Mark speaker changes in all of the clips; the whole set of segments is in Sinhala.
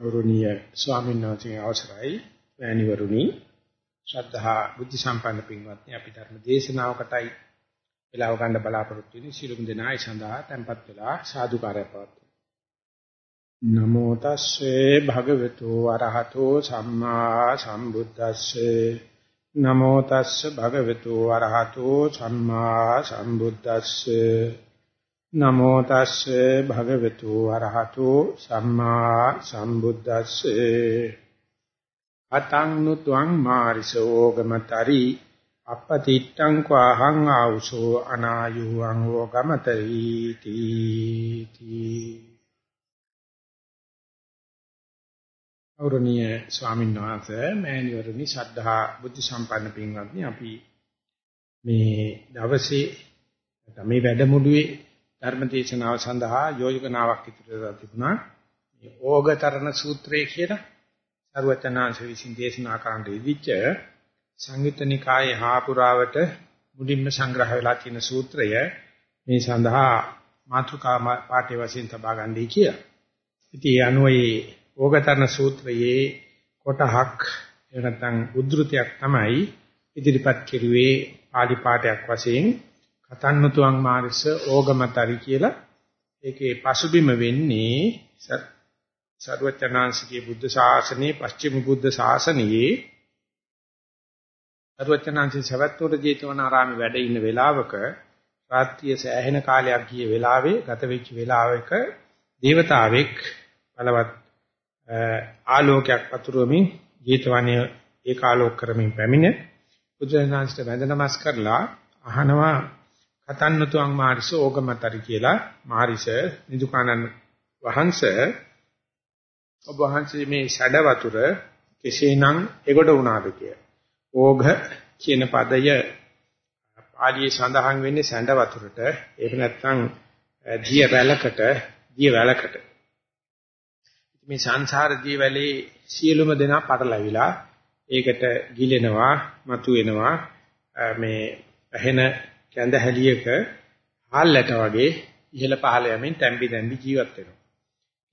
Speaker 1: ගෞරවනීය ස්වාමීන් වහන්සේගේ අවසරයි මෑණිවරුනි ශ්‍රද්ධා බුද්ධ සම්පන්න පින්වත්නි අපි ධර්ම දේශනාවකටයි වෙලාව ගන්න බලාපොරොත්තු වෙන්නේ. සිළුම් දෙනායි සඳහා tempත් වෙලා සාදුකාරය පවත්වමු. නමෝ තස්සේ භගවතු වරහතෝ සම්මා සම්බුද්දස්සේ. නමෝ තස්සේ භගවතු වරහතෝ සම්මා සම්බුද්දස්සේ. නමෝ තස්සේ භගවතු වරහතෝ සම්මා සම්බුද්දස්සේ. අතං නුත්වං මාරිසෝ ගමතරි. අපතිත්තං කවහං ආවුසෝ අනායුං වෝගමතරි තීති අවරණීය ස්වාමීන් වහන්සේ මෑණිවරණි ශ්‍රද්ධා බුද්ධ සම්පන්න පින්වත්නි අපි මේ දවසේ මේ වැඩමුළුවේ ධර්ම දේශනාව සඳහා යෝජනාවක් ඉදිරියට තිබුණා. මේ ඕගතරණ සූත්‍රය කියලා සරුවචනාංශ විසින් දේශනා කරන්න ඉදිච්ච සංයුත්ත නිකායේ හාපුරාවට මුලින්ම සංග්‍රහ වෙලා තියෙන සූත්‍රය මේ සඳහා මාතෘකා පාඨය වශයෙන් තබා ගන්නයි කියලා. ඉතින් ඒ අනුව මේ ඕගතරණ සූත්‍රයේ කොටහක් එහෙම උද්ෘතයක් තමයි ඉදිරිපත් කෙරුවේ පාලි පාඨයක් වශයෙන් කතන්නතුං මාරිස ඕගමතරි කියලා ඒකේ පසුබිම වෙන්නේ සර්වචනාංශිකේ බුද්ධ ශාසනයේ පස්චිම බුද්ධ ශාසනයේ සර්වචනාංශි සවැත්තුර ජේතවනාරාමේ වැඩ ඉන්න වෙලාවක රාත්‍රිය සෑහෙන කාලයක් ගිය වෙලාවේ ගත වෙච්ච වෙලාවක දේවතාවෙක් බලවත් ආලෝකයක් පතුරවමින් ජේතවනයේ ඒකාලෝක කරමින් පැමිණ බුදුරජාණන්ට වැඳ නමස් කරලා අහනවා කතන්නතුං මාරිස ඕගමතරි කියලා මාරිස නිදුකානන් වහන්සේ ඔබ වහන්සේ මේ ෂඩ වතුර කෙසේනම් එගොඩ වුණාද කිය. ඕඝ කියන පදය පාලියේ සඳහන් වෙන්නේ සැඬ වතුරට ඒක නැත්නම් දිය වැලකට දිය වැලකට. මේ සංසාර දිය වැලේ සියලුම දෙනා පටලැවිලා ඒකට ගිලෙනවා, මතු වෙනවා මේ ඇහෙන කැඳ හැලියක හාල්ලට වගේ ඉහළ පහළ යමින් තැම්බි තැම්බි ජීවත් වෙනවා.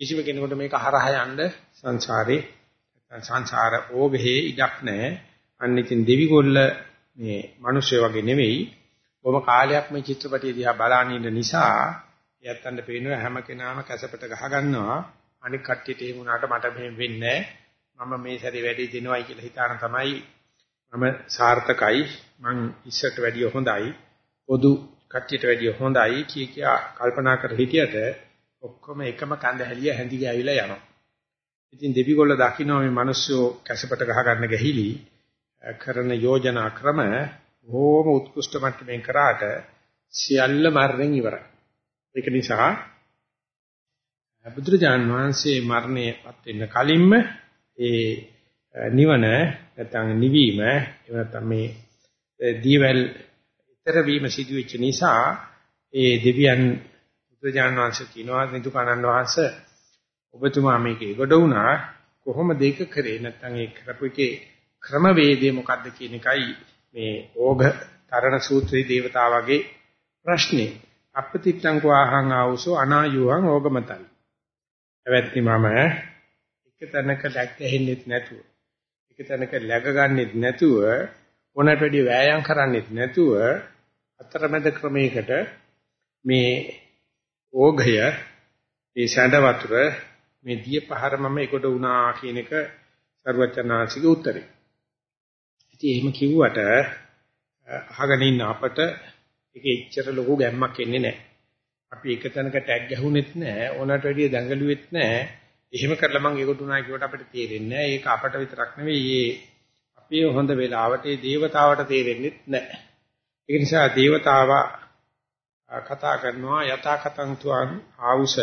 Speaker 1: කිසිම කෙනෙකුට මේක හරහා යන්න සංසාරේ සංසාර ඕගෙහි ඉඩක් නැහැ. අන්න ඉතින් දෙවිගොල්ල මේ මිනිස්සු වගේ නෙවෙයි. කොහොම කාලයක් මේ චිත්‍රපටිය දිහා බලාගෙන ඉන්න නිසා යත්තන්ට පේනවා හැම කෙනාම කැසපට ගහ ගන්නවා. අනික කට්ටියට එහෙම වුණාට මට මෙහෙම වෙන්නේ මම මේ සැරේ වැඩි දෙනවයි කියලා හිතාන තමයි මම සාර්ථකයි මං ඉස්සරට වැඩිය හොඳයි පොදු කට්ටියට වැඩිය හොඳයි කිය කියා කල්පනා කර හිටියට ඔක්කොම එකම කඳ හැලිය හැඳි ගෑවිලා යනවා. ඉතින් දෙවිගොල්ල දකින්න මේ මිනිස්සු කැසපට ගහ ගන්න ගහිලි කරන යෝජනා ක්‍රම බොහොම උත්කෘෂ්ඨ මට්ටමින් කරාට සියල්ල මරණයෙන් ඉවරයි. ඒක නිසා බුදුරජාන් වහන්සේ මරණයපත් වෙන්න කලින්ම ඒ නිවන නැත්නම් නිවීම එහෙම නැත්නම් මේ දීවැල් ඊතර වීම සිදුවෙච්ච නිසා ඒ දෙවියන් බුදුජානක වහන්සේ කියනවා නිදුකානන්ද වහන්සේ ඔබතුමා මේකේ ගොඩ වුණා. කොහොමද ඒක කරේ? නැත්නම් ඒ කරපු එකේ ක්‍රමවේදය මොකක්ද කියන එකයි මේ ඕඝ තරණ සූත්‍රයේ දේවතාවගේ ප්‍රශ්නේ. අපතිත්තං කෝහං ආවසෝ අනායුහං ඕගමතයි එවත්නි මම එක තැනක läග ගැහෙන්නෙත් නැතුව එක තැනක läග ගන්නෙත් නැතුව ඕනට වැඩි වෑයම් කරන්නෙත් නැතුව අතරමැද ක්‍රමයකට මේ ඕඝය මේ සැඬ වතුර මේ දිය පහර මම එකොට වුණා කියන එක සර්වචනාංශික උත්තරේ. ඉතින් එහෙම කිව්වට අහගෙන ඉන්න අපට ඒකේ ඉච්චර ලොකු ගැම්මක් එන්නේ නැහැ. අපි එක තැනක ටැග් ගැහුනෙත් නැහැ, ඕනට වැඩිය දඟලුවෙත් නැහැ. එහෙම කරලා මම ඒකට උනා කියවට අපිට තේරෙන්නේ නැහැ. ඒක අපට විතරක් නෙවෙයි, අපේ හොඳ වෙලාවට ඒ දේවතාවට තේරෙන්නේ නැහැ. ඒ නිසා දේවතාවා කතා කරනවා යථා කතං තුං ආවුස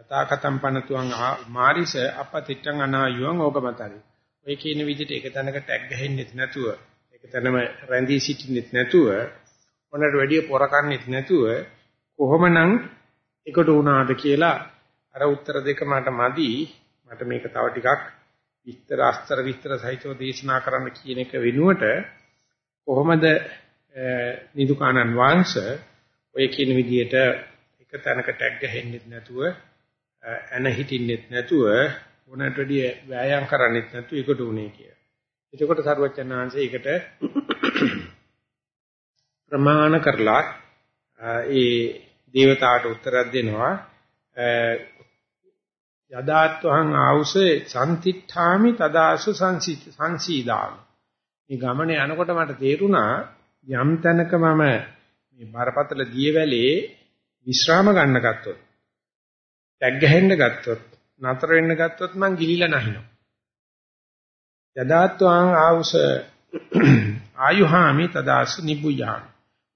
Speaker 1: යථා කතං පනතුං මාරිස අපතිට්ඨං අනායුං ඕගමතරි. ඔය කියන විදිහට එක තැනක ටැග් ගහෙන්නෙත් නැතුව එක තැනම රැඳී සිටින්නෙත් නැතුව මොනකට වැඩිය පොරකන්නෙත් නැතුව කොහොමනම් එකට වුණාද කියලා අර උත්තර දෙක මට මදි මට මේක තව ටිකක් විස්තර අස්තර විස්තර සහිතව දේශනා කරන්න කියන එක වෙනුවට කොහොමද නිදුකානන් වංශ ඔය කියන විදිහට එක තැනක ටැග් ගහෙන්නෙත් නැතුව එන හිටින්නෙත් නැතුව ඕනට වැඩිය වෑයම් කරන්නෙත් නැතු ඒකට උනේ කියලා. එතකොට සරුවචනාංශය ඒකට ප්‍රමාණ කරලා ඒ දේවතාවට උත්තරයක් දෙනවා යදාත්වහං ආවුසේ සම්තිත්ථාමි තදාසු සංසීදාමි මේ ගමනේ යනකොට මට තේරුණා යම් තැනක මම මේ බරපතල දියවැලේ විශ්‍රාම ගන්න ගත්තොත් ටැග් ගහෙන්න ගත්තොත් නතර වෙන්න ගත්තොත් මං ගිලිලා නැහිනවා. යදාත්වං ආවුස ආයුහාමි තදාසු නිබුයාමි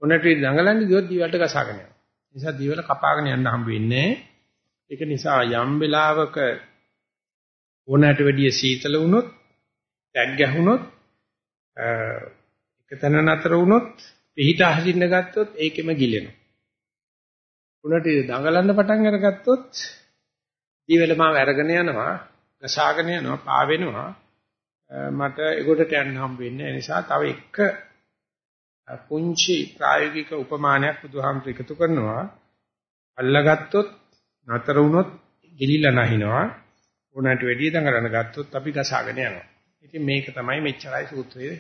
Speaker 1: උනට දඟලන්නේ ගියොත් දිවලට ගසාගෙන යනවා. නිසා දිවල කපාගෙන යන්න හම්බ වෙන්නේ ඒක නිසා යම් වෙලාවක ඕනෑට වැඩිය සීතල වුණොත් ටැග් ගැහුනොත් එක තැන නතර වුණොත් පිහිට හසින්න ගත්තොත් ඒකෙම ගිලෙනවා. උනට දඟලන්න පටන් අරගත්තොත් දිවෙල මාව අරගෙන යනවා, ගසාගෙන යනවා, පාවෙනවා. මට ඒකට යන්න හම්බ වෙන්නේ. ඒ නිසා තව එක පුංචි ප්‍රායෝගික උපමානයක් බුදුහාමුදුර එකතු කරනවා. අල්ලගත්තොත් නතර වුණොත් ගිලිලා නැහිනවා. උනට වැඩි දඟලන ගත්තොත් අපි ගසාගෙන යනවා. ඉතින් මේක තමයි මෙච්චරයි සූත්‍රයේ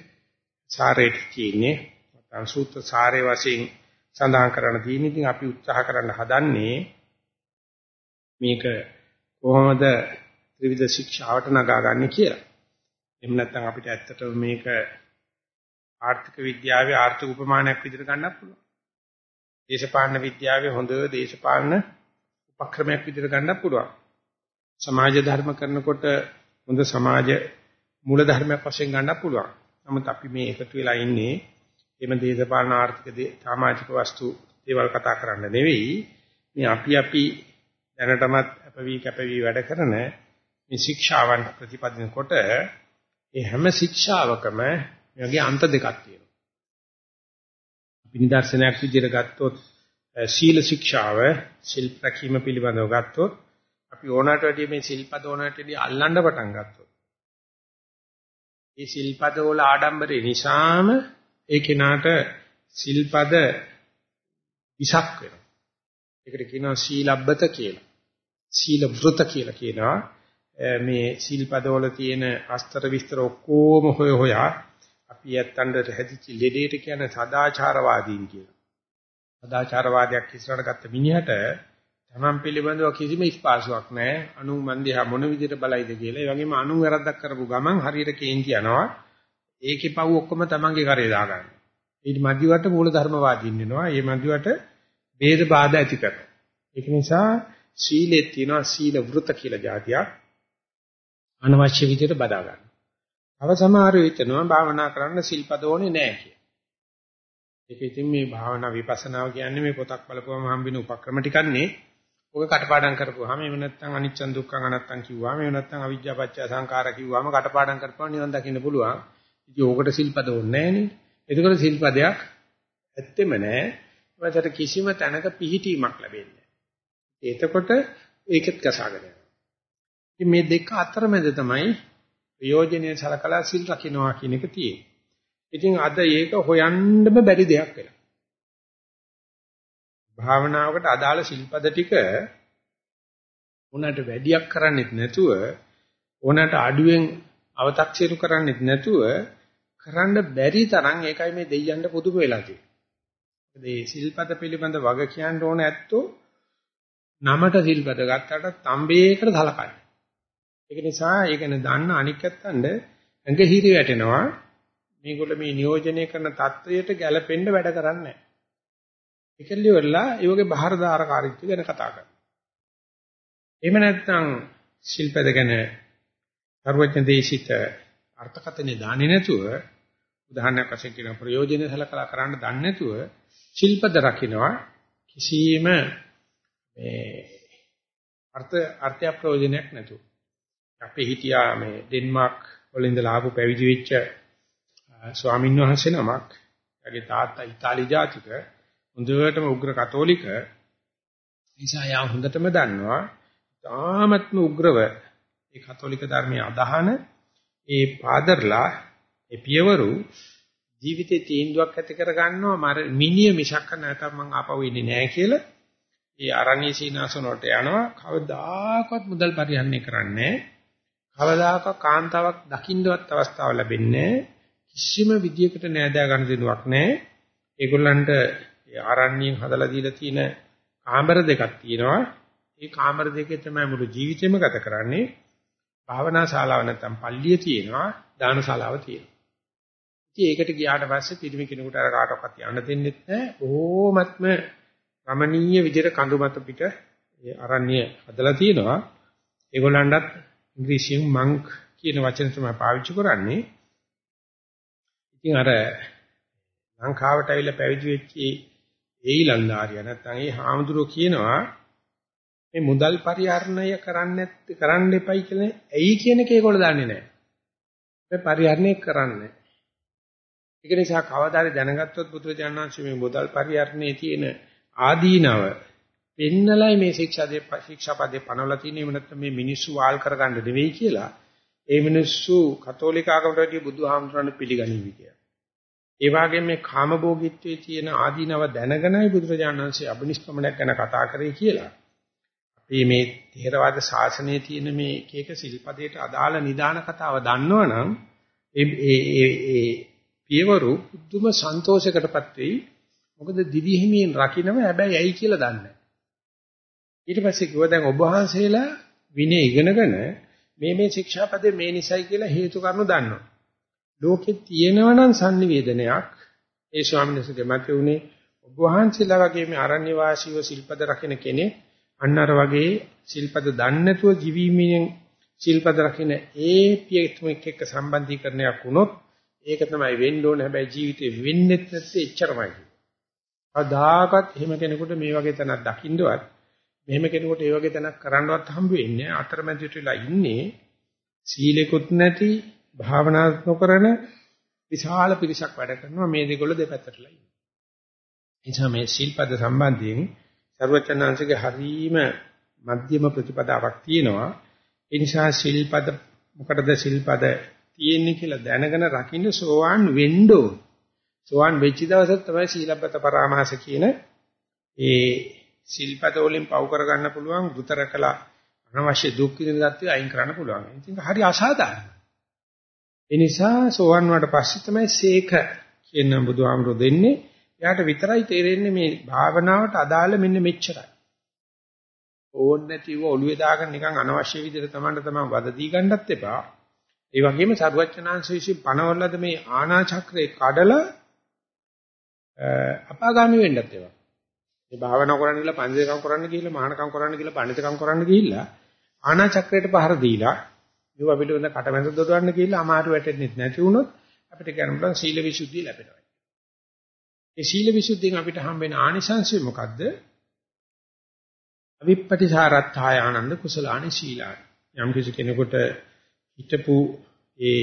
Speaker 1: සාරයට තියෙන්නේ. නැත්නම් සූත්‍ර සාරේ වශයෙන් සඳහන් කරන්න තියෙන. ඉතින් අපි උත්සාහ කරන්න හදන්නේ මේක කොහොමද ත්‍රිවිධ ශික්ෂාවට නගාගන්නේ කියලා. එහෙම නැත්නම් අපිට ඇත්තටම මේක ආර්ථික විද්‍යාවේ ආර්ථික උපමානයක් විදිහට ගන්නත් පුළුවන්. දේශපාලන විද්‍යාවේ හොඳ දේශපාලන උපක්‍රමයක් විදිහට ගන්නත් පුළුවන්. සමාජ ධර්ම කරනකොට හොඳ සමාජ මූල ධර්මයක් වශයෙන් ගන්නත් පුළුවන්. නමුත් අපි මේ එකතු වෙලා ඉන්නේ එම දේශපාලන ආර්ථික සමාජික වස්තු දේවල් කතා කරන්න නෙවෙයි. මේ අපි අපි දැනටමත් අපවි කැපවි වැඩ කරන මේ ශික්ෂාවන් ප්‍රතිපදිනකොට ඒ හැම ශික්ෂාවකම මේ වගේ අන්ත දෙකක් තියෙනවා. අපි නිදර්ශනයක් විදිහට ගත්තොත් සීල ශික්ෂාව ශිල්ප රැකීම පිළිබඳව ගත්තොත් අපි ඕනකට වැඩිය මේ ශිල්පද ඕනකට වැඩිය අල්ලන්න පටන් ගත්තොත් ඒ සිල්පද වල ආඩම්බරේ නිසාම ඒ කෙනාට සිල්පද විසක් වෙනවා. ඒකට කියනවා සීලබ්බත කියලා. සීල වෘත කියලා කියනවා. මේ සිල්පද වල තියෙන අස්තර විස්තර ඔක්කොම හොය හොයා අපි යත්තන්ට හැදිච්ච ලෙඩේට කියන සදාචාරවාදීන් කියලා. සදාචාරවාදයක් ඉස්සරහට ගත්ත මිනිහට තමන් පිළිබඳව කිසිම ස්පාසුවක් නැහැ. අනු මන්දිහා මොන විදිහට බලයිද කියලා. ඒ වගේම අනු වැරද්දක් කරපු ගමන් හරියට කේන්ති යනවා. ඒකේ පව් ඔක්කොම තමන්ගේ කරේ දාගන්න. ඊට මධ්‍යවට මූල ධර්මවාදීන් වෙනවා. මේ මධ්‍යවට ભેද බාධා ඇති කරනවා. ඒක නිසා සීලෙත් තියෙනවා සීල වෘත කියලා જાතියක්. අනවශ්‍ය විදිහට බදා ගන්න. තව සමහර විටනවා භාවනා කරන්න සිල්පද ඕනේ නැහැ කියලා. ඒක ඉතින් මේ භාවනා විපස්සනාව කියන්නේ මේ පොතක් බලපුවම හම්බෙන උපක්‍රම ටිකන්නේ ඔය කටපාඩම් කරපුවාම එහෙම නැත්නම් අනිච්චන් දුක්ඛං අනත්තං කිව්වාම එහෙම නැත්නම් අවිජ්ජා පත්‍ය සංඛාර කිව්වාම කටපාඩම් කරපුවා නිවන් දකින්න පුළුවන්. ඉතින් ඕකට සිල්පද ඕනේ නැහැ නේ. එතකොට සිල්පදයක් ඇත්තෙම නැහැ. ඒකට කිසිම තැනක පිහිටීමක් ලැබෙන්නේ නැහැ. එතකොට ඒකෙත් කසාගෙන යනවා. ඉතින් මේ දෙක අතරමැද තමයි ප්‍රයෝජනෙයි සලකලා සිල් රකින්නවා කියන එක තියෙන්නේ. ඉතින් අද ඒක හොයන්නම බැරි දෙයක් වෙලා. භාවනාවකට අදාළ ශිල්පද ටික උනට වැඩියක් කරන්නෙත් නැතුව උනට අඩුවෙන් අව탁සිරු කරන්නෙත් නැතුව කරන්න බැරි තරම් ඒකයි මේ දෙයයන්ට පුදුම වෙලා තියෙන්නේ. මේ ශිල්පද පිළිබඳ වග කියන්න ඕන ඇත්තෝ නමට ශිල්පද ගත්තට තඹේකට සලකන්නේ. ඒක නිසා ඒකන දන්න අනික් ඇත්තන්ට ඇඟ හිරි වැටෙනවා. මේගොල්ල මේ නියෝජනය කරන தත්වයට ගැළපෙන්න වැඩ කරන්නේ නැහැ. ඒකල්ලි වෙලා ඒ වගේ බාහිරදාරකාරීත්වය ගැන කතා කරනවා. එහෙම නැත්නම් ශිල්පද ගැන සර්වඥ දේශිත අර්ථකතනේ දාන්නේ නැතුව උදාහරණයක් වශයෙන් කියන ප්‍රයෝජන සලකලා කරන්න දන්නේ නැතුව ශිල්පද රකින්නවා කිසියම් මේ අර්ථ අර්ථය ප්‍රයෝජනයක් නැතුව. අපේ හිටියා මේ ඩෙන්මාර්ක් වල ඉඳලා ආපු පැවිදි වෙච්ච ස්වාමීන් වහන්සේ නමක්. එයාගේ තාත්තා ඉතාලි ජාතික හොඳටම උග්‍ර කතෝලික. නිසා යා හොඳටම දන්නවා තාමත්ම උග්‍රව ඒ කතෝලික ධර්මයේ අදහන ඒ පාදර්ලා ඒ පියවරු ජීවිතේ තීන්දුවක් ඇති කර ගන්නවා මර මිනිය මිසක් නැතනම් මං ආපහු ඉන්නේ නැහැ කියලා. ඒ අරණ්‍ය සීනාසන වලට යනවා. කවදාකවත් මුදල් පරිහරණය කරන්නේ කවදාක කාන්තාවක් දකින්නවත් අවස්ථාව ලැබෙන්නේ කිසිම විදියකට නෑදෑ ගන්න දෙනුවක් නෑ. ඒගොල්ලන්ට ආරණ්‍යයෙන් හදලා දීලා තියෙන කාමර දෙකක් තියෙනවා. ඒ කාමර දෙකේ තමයි මුළු ජීවිතේම ගත කරන්නේ. භාවනා ශාලාව නැත්තම් පල්ලිය තියෙනවා, දාන ශාලාව තියෙනවා. ඉතින් ඒකට ගියාට පස්සේ පිරිමි කෙනෙකුට අර කාටවත් යන්න දෙන්නෙත් නැහැ. බොහොමත්ම රමණීය විදිහට කඳු මත පිට ඒ අරණ්‍ය හදලා තියෙනවා. ඒගොල්ලන්ටත් ඉංග්‍රීසියෙන් මංක් කියන වචන තමයි පාවිච්චි කරන්නේ. ඉතින් අර ලංකාවට ඇවිල්ලා පැවිදි වෙච්ච ඒ ඊලන්දාරිය නැත්නම් ඒ හාමුදුරුවෝ කියනවා මේ මුදල් පරිහරණය කරන්නේ කරන්න එපයි කියලා ඇයි කියන එක ඒගොල්ලෝ දන්නේ නැහැ. මේ පරිහරණය කරන්නේ. ඒක නිසා කවදාද දැනගත්තොත් බුදුරජාණන් වහන්සේ මේ මුදල් පරිහරණයේ තියෙන ආදීනව පෙන්නලයි මේ ශික්ෂාදේ ශික්ෂාපදේ පනවලා තියෙන්නේ එහෙම නැත්නම් මේ මිනිස්සු වාල් කරගන්න දෙවෙයි කියලා ඒ මිනිස්සු කතෝලික ආගමට වැඩිය බුදුහාමුදුරන් පිළිගනිවි කියලා. ඒ වගේම මේ කාමභෝගීත්වයේ තියෙන ආදීනව දැනගෙනයි බුදුරජාණන් වහන්සේ අබිනිෂ්ක්‍මණයක් ගැන කතා කරේ කියලා. අපි මේ ථේරවාද ශාසනයේ තියෙන මේ එක එක සිල්පදයට අදාළ නිදාන කතාව දන්නවනම් ඒ ඒ ඒ පියවරු බුදුම සන්තෝෂයකටපත් වෙයි. මොකද දිවි හිමියෙන් රකින්නම හැබැයි ඇයි කියලා දන්නේ ඊට පස්සේ කිව්වා දැන් ඔබ වහන්සේලා විනය ඉගෙනගෙන මේ මේ ශික්ෂාපදේ මේ නිසයි කියලා හේතු කාරණු දන්නවා. ලෝකෙ තියෙනවනම් sannivedanayak ඒ ස්වාමීන් වහන්සේගේ මතය උනේ ඔබ වහන්සේලා වගේ මේ අරණ්‍ය වාසීව සිල්පද රකින්න කෙනෙක් අන්න අර වගේ සිල්පද දන්නේ නැතුව ජීවීමෙන් සිල්පද රකින්න ඒ පියතුමෙක් එක්ක සම්බන්ධීකරණයක් වුණොත් ඒක තමයි වෙන්න ඕනේ. හැබැයි ජීවිතේ වෙන්නේ නැත්තේ එච්චරමයි. අදාකත් එහෙම කෙනෙකුට මේ වගේ තැනක් දකින්නවත් මෙහෙම කෙනෙකුට ඒ වගේ තැනක් කරන්නවත් හම්බ වෙන්නේ අතරමැදට වෙලා ඉන්නේ සීලෙකුත් නැති භාවනා නොකරන විශාල පිරිසක් වැඩ කරනවා මේ දෙකොල්ල දෙපැත්තටලා ඉන්නේ. එනිසා මේ ශිල්පද සම්බන්ධයෙන් ਸਰවචනාංශගේ හරීම මධ්‍යම ප්‍රතිපදාවක් තියෙනවා. ඒ නිසා ශිල්පද මොකටද ශිල්පද තියෙන්නේ කියලා දැනගෙන රකින්න සෝවාන් වෙන්න සෝවාන් වෙච්ච දවසට තමයි සීලබ්බත පරාමාස කියන ඒ ශිල්පද වලින් පව කරගන්න පුළුවන් වෘත රැකලා අනවශ්‍ය දුක් විඳින தත්ත්වය අයින් කරන්න පුළුවන්. ඉතින් හරි අසාධාරණයි. ඒ නිසා සෝවන් වුණාට පස්සේ තමයි සීක කියන බුදුහාමුදුරු දෙන්නේ. එයාට විතරයි තේරෙන්නේ මේ භාවනාවට අදාළ මෙන්න මෙච්චරයි. ඕන් නැතිව ඔළුවේ දාගෙන නිකන් අනවශ්‍ය විදිහට තමන්ට තමන් වද දී ගන්නත් එපා. ඒ වගේම සරුවචනාංශ විසින් පනවලද මේ ආනා චක්‍රේ කඩලා අපාගාමි වෙන්නත් ඒවා. මේ භාවනා කරන්න ගිහලා පංචේකම් කරන්න ගිහලා මහානකම් කරන්න ගිහලා පණිතකම් කරන්න ගිහිල්ලා ආනා චක්‍රයට පහර දීලා මේවා පිළිබඳ කටමැද දොඩවන්න ගිහිල්ලා අමාරු වැටෙන්නේ නැති වුණොත් අපිට කියන්න පුළුවන් සීල විසුද්ධිය ලැබෙනවා. ඒ සීල විසුද්ධියෙන් අපිට හම්බෙන ආනිසංසය මොකද්ද? අවිප්පටිසාරත්ථාය ආනන්ද කුසලානි සීලානි. යම් කිසි කෙනෙකුට හිතපු ඒ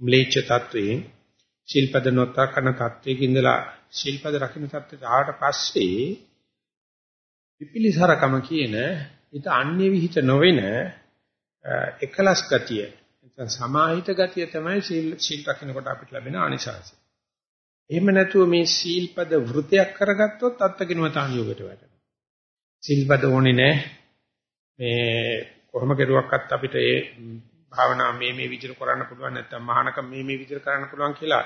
Speaker 1: ම්ලේච්ඡ තත්වයෙන් ශිල්පද නොතකන තත්වයක ඉඳලා ශිල්පද රකින්න තත්වයට ආවට පස්සේ විපිලිසරකම කියන ඊට අන්‍ය විහිිත නොවන එකලස් ගතිය නැත්නම් සමාහිත ගතිය තමයි සීල් සීල් රකින්නකොට අපිට ලැබෙන ආනිසංසය. එහෙම නැතුව මේ සීල්පද වෘතයක් කරගත්තොත් අත්කිනව තානියෝගයට වැටෙනවා. සීල්පද ඕනේ නැහැ. මේ කොහොම කෙරුවක්වත් අපිට ඒ භාවනා මේ මේ විදිහට කරන්න පුළුවන් නැත්නම් මහානකම් මේ මේ විදිහට කරන්න පුළුවන් කියලා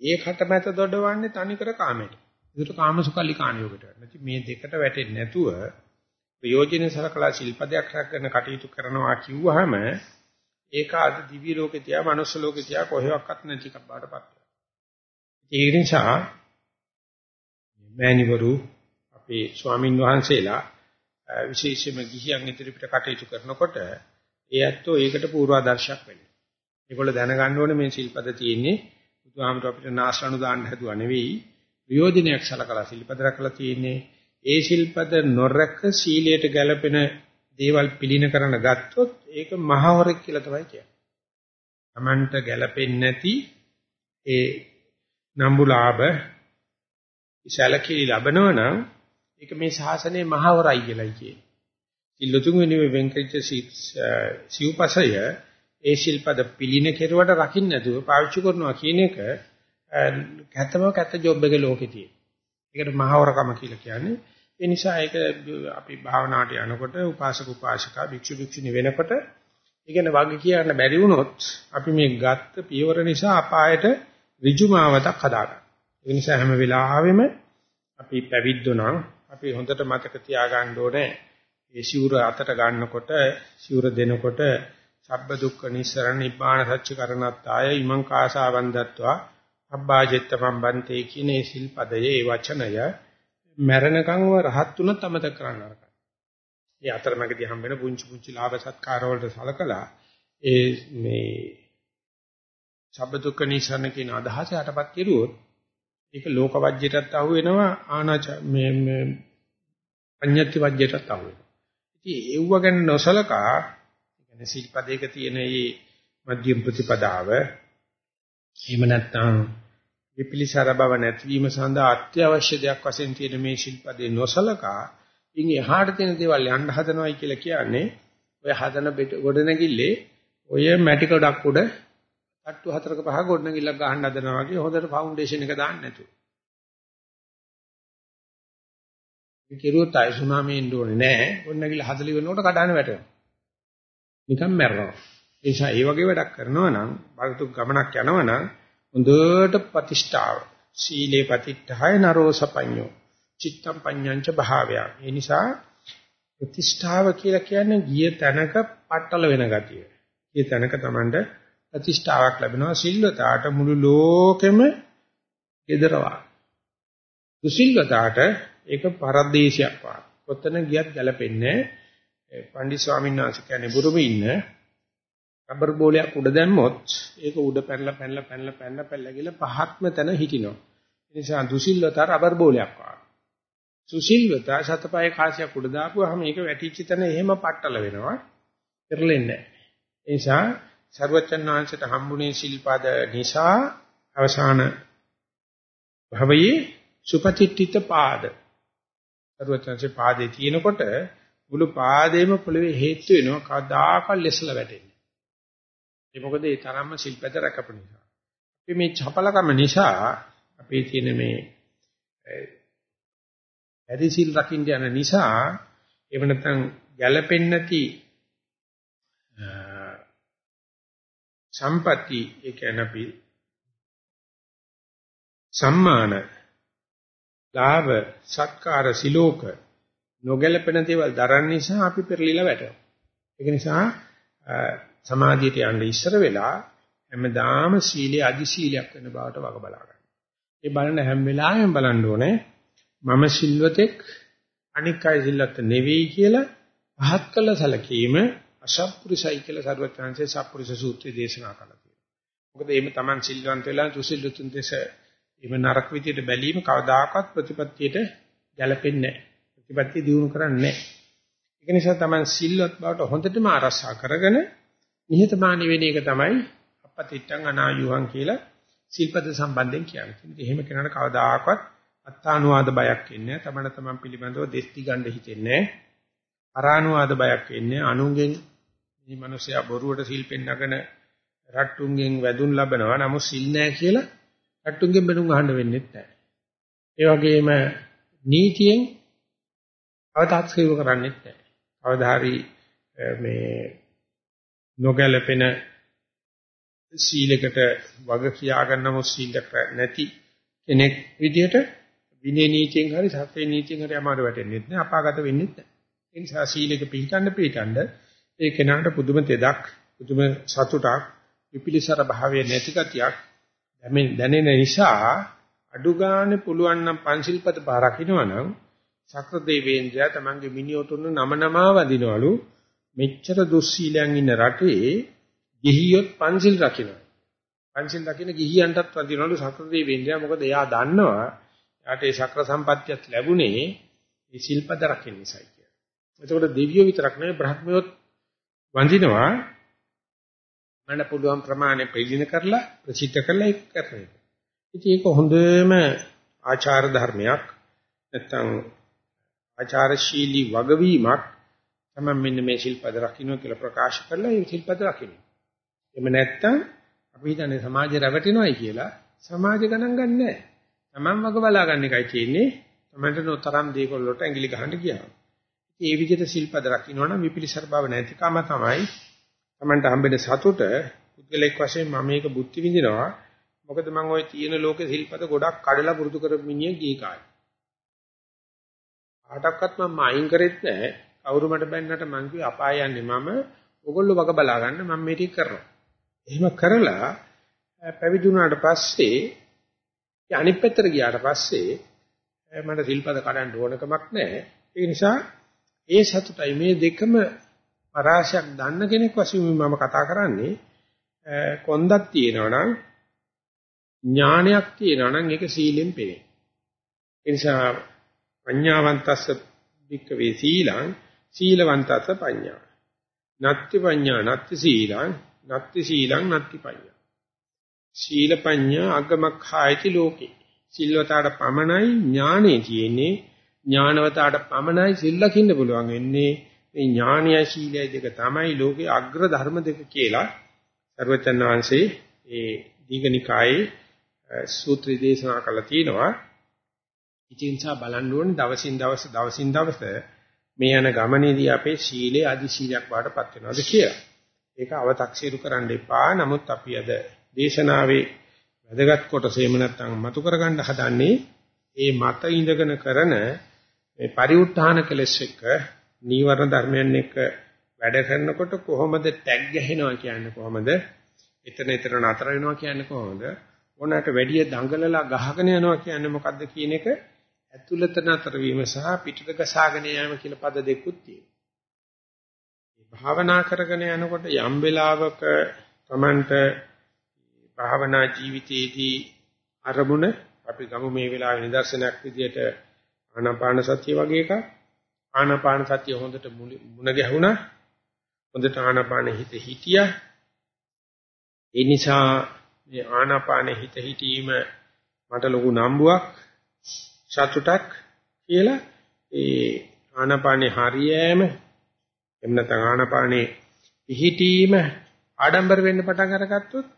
Speaker 1: ඒකට මැත දොඩවන්නේ තනිකර කාමයට. ඒකට කාමසුකල්ලි කාණියෝගට වැටෙනවා. මේ දෙකට වැටෙන්නේ නැතුව ප්‍රයෝජන සලකලා ශිල්පදයක් රැකගෙන කටයුතු කරනවා කිව්වහම ඒක අද දිවි ලෝකේ තියා මනුස්ස ලෝකේ තියා කොහෙවත් නැති එකක් බාටපත් වෙනවා. ඒ නිසා මෑණිවරු අපේ ස්වාමින් වහන්සේලා විශේෂයෙන්ම ගිහියන් ඉදිරිපිට කටයුතු කරනකොට ඒ ඇත්තෝ ඒකට පූර්වාදර්ශයක් වෙන්නේ. ඒගොල්ලෝ දැනගන්න ඕනේ මේ ශිල්පද තියෙන්නේ බුදුහාමර අපිට නාස්රණු දාන්න හැදුවා නෙවෙයි ප්‍රයෝජනයක් සලකලා ශිල්පද රැකලා තියෙන්නේ. ඒ ශිල්පද නොරක සීලයට ගැලපෙන දේවල් පිළින කරන ගත්තොත් ඒක මහවරක් කියලා තමයි කියන්නේ. Tamanට ගැලපෙන්නේ නැති ඒ නම්බුලාභ ඉසලකී ලැබනවා නම් ඒක මේ ශාසනයේ මහවරයි කියලායි කියන්නේ. සිල්ලුතුන් වෙනුවෙන් වෙන්කච්ච සිව්පසය ඒ ශිල්පද පිළින කෙරුවට රකින්න නැතුව පාවිච්චි කරනවා කියන එක කැතම කැත ජොබ් එක ලෝකේ තියෙන. ඒකට මහවරකම කියලා කියන්නේ. ඒ නිසා ඒක අපි භාවනාවට යනකොට උපාසක උපාසිකා භික්ෂු භික්ෂුණී වෙනකොට ඒ කියන්නේ වග කියන්න බැරි වුණොත් අපි මේ ගත්ත පියවර නිසා අපායට ඍජුමාවතක් හදාගන්න. ඒ නිසා හැම වෙලාවෙම අපි පැවිද්දෝ නම් අපි හොඳට මතක තියාගන්න ඕනේ ඒ සිවුර අතට ගන්නකොට සිවුර දෙනකොට සබ්බ දුක්ඛ නිස්සරණ නිබ්බාන සත්‍ය කරණත්තාය ඉමං කාසාවන් දත්වා අබ්බාජෙත්ත සම්බන්තේ කියන ඒ සිල්පදයේ ඒ වචනය මරණකම්ව රහත් තුනත් අමතක කරන්න අරක. ඒ අතරමැදි හම් වෙන පුංචි පුංචි ලාභ සත්කාර වලට සලකලා ඒ මේ සබ්බ දුක්ඛ නිසරණ කියන අදහස යටපත් කෙරුවොත් ඒක ලෝක වජ්‍යයටත් අහු වෙනවා ආනාච මේ මේ අඤ්ඤත්ති වජ්‍යයටත් අහු වෙනවා. ඉතින් ඒව ගැන නොසලකා කියන්නේ සිල්පදයක තියෙන මේ මධ්‍යම ප්‍රතිපදාව එහෙම නැත්නම් විපිලිසර බව නැතිවීම සඳහා අත්‍යවශ්‍ය දෙයක් වශයෙන් තියෙන මේ ශිල්පදේ නොසලකා ඉන් එහාට තියෙන දේවල් යන්න හදනවයි කියලා කියන්නේ ඔය හදන ගොඩනැගිල්ලේ ඔය මැටි කොටක් උඩ තට්ටු හතරක පහ ගොඩනැගිල්ලක් ගහන්න හදනවා වගේ හොඳට ෆවුන්ඩේෂන් එක දාන්න නැතුව. මේ කිරුවොත් ආය සුනාමි එන්න ඕනේ නැහැ. ගොඩනැගිල්ල හදලි වෙනකොට කඩාන වැටෙනවා. නිකන් මැරෙනවා. ඒ නිසා මේ වගේ වැඩක් කරනවා නම් බලතු ගමනක් යනවා නම් හොඳට ප්‍රතිෂ්ඨාව සීලේ ප්‍රතිඨාය නරෝසපඤ්ඤෝ චිත්තම් පඤ්ඤංච භාවය. ඒ නිසා ප්‍රතිෂ්ඨාව කියලා කියන්නේ ගිය තැනක පట్టල වෙන ගතිය. ගිය තැනක Tamanට ප්‍රතිෂ්ඨාවක් ලැබෙනවා සිල්වතාට මුළු ලෝකෙම gedarawa. දුසිල්වතාට ඒක පරදේශයක් වා. කොතන ගියත් ගැලපෙන්නේ පණ්ඩිත ස්වාමීන් වහන්සේ කියන්නේ බුරුමේ ඉන්න රබර් බෝලයක් උඩ දැම්මොත් ඒක උඩ පැනලා පැනලා පැනලා පැනලා පැනලා ගිල පහක්ම තැන හිටිනවා. ඒ නිසා දුසිල්වත රබර් බෝලයක් වගේ. සුසිල්වත සතපය කාසියක් උඩ දාපුවාම ඒක වැටිච්ච තැන එහෙම පట్టල වෙනවා. පෙරලෙන්නේ නැහැ. ඒ නිසා සර්වචන් වහන්සේට හම්බුනේ සිල්පද නිසා අවසාන භවයේ සුපතිට්ඨිත පාද සර්වචන්සේ පාදේ තියෙනකොට මුළු පාදේම පොළවේ හේතු වෙනවා කදාකල් ලෙසලා වැටෙන ඒ මොකද ඒ තරම්ම ශිල්පද රැකපු නිසා. අපි මේ චපලකම නිසා අපේ තියෙන මේ ඇදිසිල් රකින්න යන නිසා එහෙම නැත්නම් ගැළපෙන්නේ නැති සම්පatti ඒ කියන්නේ අපි සම්මාන ලාභ සත්කාර සිලෝක නොගැලපෙන දේවල් දරන නිසා අපි පෙරලිලා වැටෙනවා. ඒක නිසා සමාධියට යන්න ඉස්සර වෙලා හැමදාම සීලයේ අදි සීලයක් වෙන බවට වග බලා ගන්න. ඒ බලන හැම වෙලාවෙම බලන්න ඕනේ මම සිල්වතෙක් අනික් අය සිල්වත් නෙවෙයි කියලා පහත් කළ සැලකීම අසත්පුරුසයි කියලා සරුවචාන්සේ සත්පුරුෂ සූත්‍රයේ දේශනා කළා තියෙනවා. මොකද එහෙම Taman සිල්වන්ත වෙලා දුසිල්ලුතුන් දෙස එහෙම නරක විදියට බැලීම කවදාකවත් ප්‍රතිපත්තියට ගැලපෙන්නේ නැහැ. ප්‍රතිපත්තිය දියුණු කරන්නේ නැහැ. ඒක නිසා Taman සිල්වත් බවට හොඳටම ආරක්ෂා කරගෙන නිහතමානී වෙන එක තමයි අපතිට්ඨං අනායුහං කියලා සිල්පද සම්බන්ධයෙන් කියන්නේ. ඉතින් එහෙම කෙනාට කවදාකවත් අත්තානුවාද බයක් එන්නේ නැහැ. තමන තමන් පිළිබඳව දෙස්ති ගන්න හිතෙන්නේ නැහැ. අරානුවාද බයක් එන්නේ අනුන්ගෙන් මේ මිනිසයා බොරුවට සිල් පෙන්නගෙන රට්ටුන්ගෙන් වැදුම් ලබනවා. නමුත් සිල් නැහැ කියලා රට්ටුන්ගෙන් බැනුම් අහන්න වෙන්නේ නැහැ. ඒ වගේම නීතියෙන් අවතාක්ෂේප කරන්නේ නැහැ. කවදා හරි මේ නොගැලපෙන සීලයකට වග කියා ගන්නම සීලක නැති කෙනෙක් විදිහට විනය නීතියෙන් හරි සත්‍ය නීතියෙන් හරි අමාරු වැටෙන්නේ නැහැ අපාගත වෙන්නේ නැහැ. ඒ නිසා සීලයක පිළිටන්න පිළිටන්න ඒ කෙනාට පුදුම තෙදක් පුදුම සතුටක් විපිලිසර භාවයේ නැති ගතියක් දැනෙන නිසා අඩු ගන්න පුළුවන් නම් පංචිල්පත පාරකින්නවනම් සක්‍ර දෙවේන්ද්‍රයා තමන්ගේ මිනිඔතුන් නම නමා වදිනවලු මෙච්චර දුස්සීලයන් ඉන්න රටේ ගිහියොත් පන්සිල් රකින්න. පන්සිල් රකින්න ගිහියන්ටත් වදිනවලු සක්‍රදේ වෙන්නේ මොකද එයා දන්නවා එයාට ඒ සක්‍ර සම්පත්තියත් ලැබුණේ මේ සිල්පද රකින්න නිසායි කියලා. එතකොට දෙවියෝ විතරක් නෙවෙයි බ්‍රහ්මියොත් වඳිනවා මන්න පුළුවන් ප්‍රමාණය පිළිදින කරලා ප්‍රසිද්ධ කරලා ඒක කරනවා. ඉතින් ඒක හොඳම ආචාර ධර්මයක් නැත්තම් ආචාරශීලී වගවීමක් තමයි මෙන්න මේ ශිල්පද රකින්න කියලා ප්‍රකාශ කරලා ඒ ශිල්පද රකින්න. එහෙම නැත්තම් අපි හිතන්නේ සමාජය රැවටෙනවයි කියලා සමාජ ගණන් ගන්නෑ. තමන් වග බලා ගන්න එකයි තියෙන්නේ. තමන්ට නොතරම් දේකොල් වලට ඇඟිලි ගහන්න කියනවා. ඒ විදිහට ශිල්පද රකින්න නම් විපිලිසර බව නැතිකම තමයි Tamanට හම්බෙන සතුට පුද්ගලෙක් වශයෙන් මම මේක බුද්ධි විඳිනවා. මොකද මම ওই තියෙන ලෝකේ සිල්පද ගොඩක් කඩලා පුරුදු කරපු මිනිහ ගිය කාලේ. කාටවත් මම අයින් කරෙත් නැහැ. කවුරු මට බැන්නට මං කිව්වේ අපාය යන්නේ මම. ඕගොල්ලෝ වග බලා ගන්න මම මේ ටික කරනවා. එහෙම කරලා පැවිදි වුණාට පස්සේ අනිත් පැත්තට ගියාට පස්සේ මට සිල්පද කඩන්න ඕනකමක් නැහැ. ඒ නිසා ඒ සතුටයි මේ දෙකම පරාශයක් දන්න කෙනෙක් වශයෙන් මම කතා කරන්නේ කොන්දක් තියෙනවා නම් ඥානයක් තියෙනවා නම් ඒක සීලෙන් පෙනේ. ඒ නිසා පඤ්ඤාවන්තස්ස වික්කවේ සීලං සීලවන්තස්ස පඤ්ඤා. නත්ති පඤ්ඤා නත්ති සීලං නත්ති සීලං නත්ති පඤ්ඤා. සීල පඤ්ඤා අගමඛායති ලෝකේ. සිල්වතාට පමණයි ඥානෙ තියෙන්නේ ඥානවතාට පමණයි සිල් ලකින්න පුළුවන් වෙන්නේ මේ ඥානයයි සීලයයි දෙක තමයි ලෝකේ අග්‍ර ධර්ම දෙක කියලා සර්වචන් වහන්සේ ඒ දීඝනිකායේ සූත්‍රය දේශනා කළා තියෙනවා ඉතින් සා බලන්න ඕනේ දවසින් දවස දවසින් දවස මේ යන ගමනේදී අපේ සීලේ අදි සීලයක් වාටපත් වෙනවද කියලා. ඒක අව탁සීරු කරන්න එපා. නමුත් අපි අද දේශනාවේ වැදගත් කොටස එහෙම නැත්නම් මතු කරගන්න හදන්නේ ඒ මත ඉඳගෙන කරන මේ පරිඋත්ථාන කෙලස් එක්ක නීවරණ ධර්මයන් එක්ක වැඩ කරනකොට කොහොමද ටැග් ගහනවා කියන්නේ කොහොමද එතන එතන නතර වෙනවා කියන්නේ කොහොමද ඕනකට වැඩි දඟලලා ගහගෙන යනවා කියන්නේ මොකද්ද කියන එක ඇතුළත නතර වීම සහ පිටට ගසාගෙන යාම කියලා පද දෙකකුත් තියෙනවා. භාවනා කරගෙන යනකොට යම් වෙලාවක Tamanට භාවනා ජීවිතයේදී අරමුණ අපි ගමු මේ වෙලාවේ නිදර්ශනයක් විදිහට ආනාපාන සතිය වගේ එකක්. ආනාපාන සතිය හොඳට මුණ ගැහුණා. හොඳට ආනාපාන හිත හිටියා. ඒ නිසා මේ ආනාපාන හිත හිටීම මට ලොකු නම්බුවක්. සතුටක් කියලා ඒ ආනාපානේ හරියෑම එහෙම නැත්නම් ආනාපානේ පිහිටීම ආඩම්බර වෙන්න පටන් අරගත්තොත්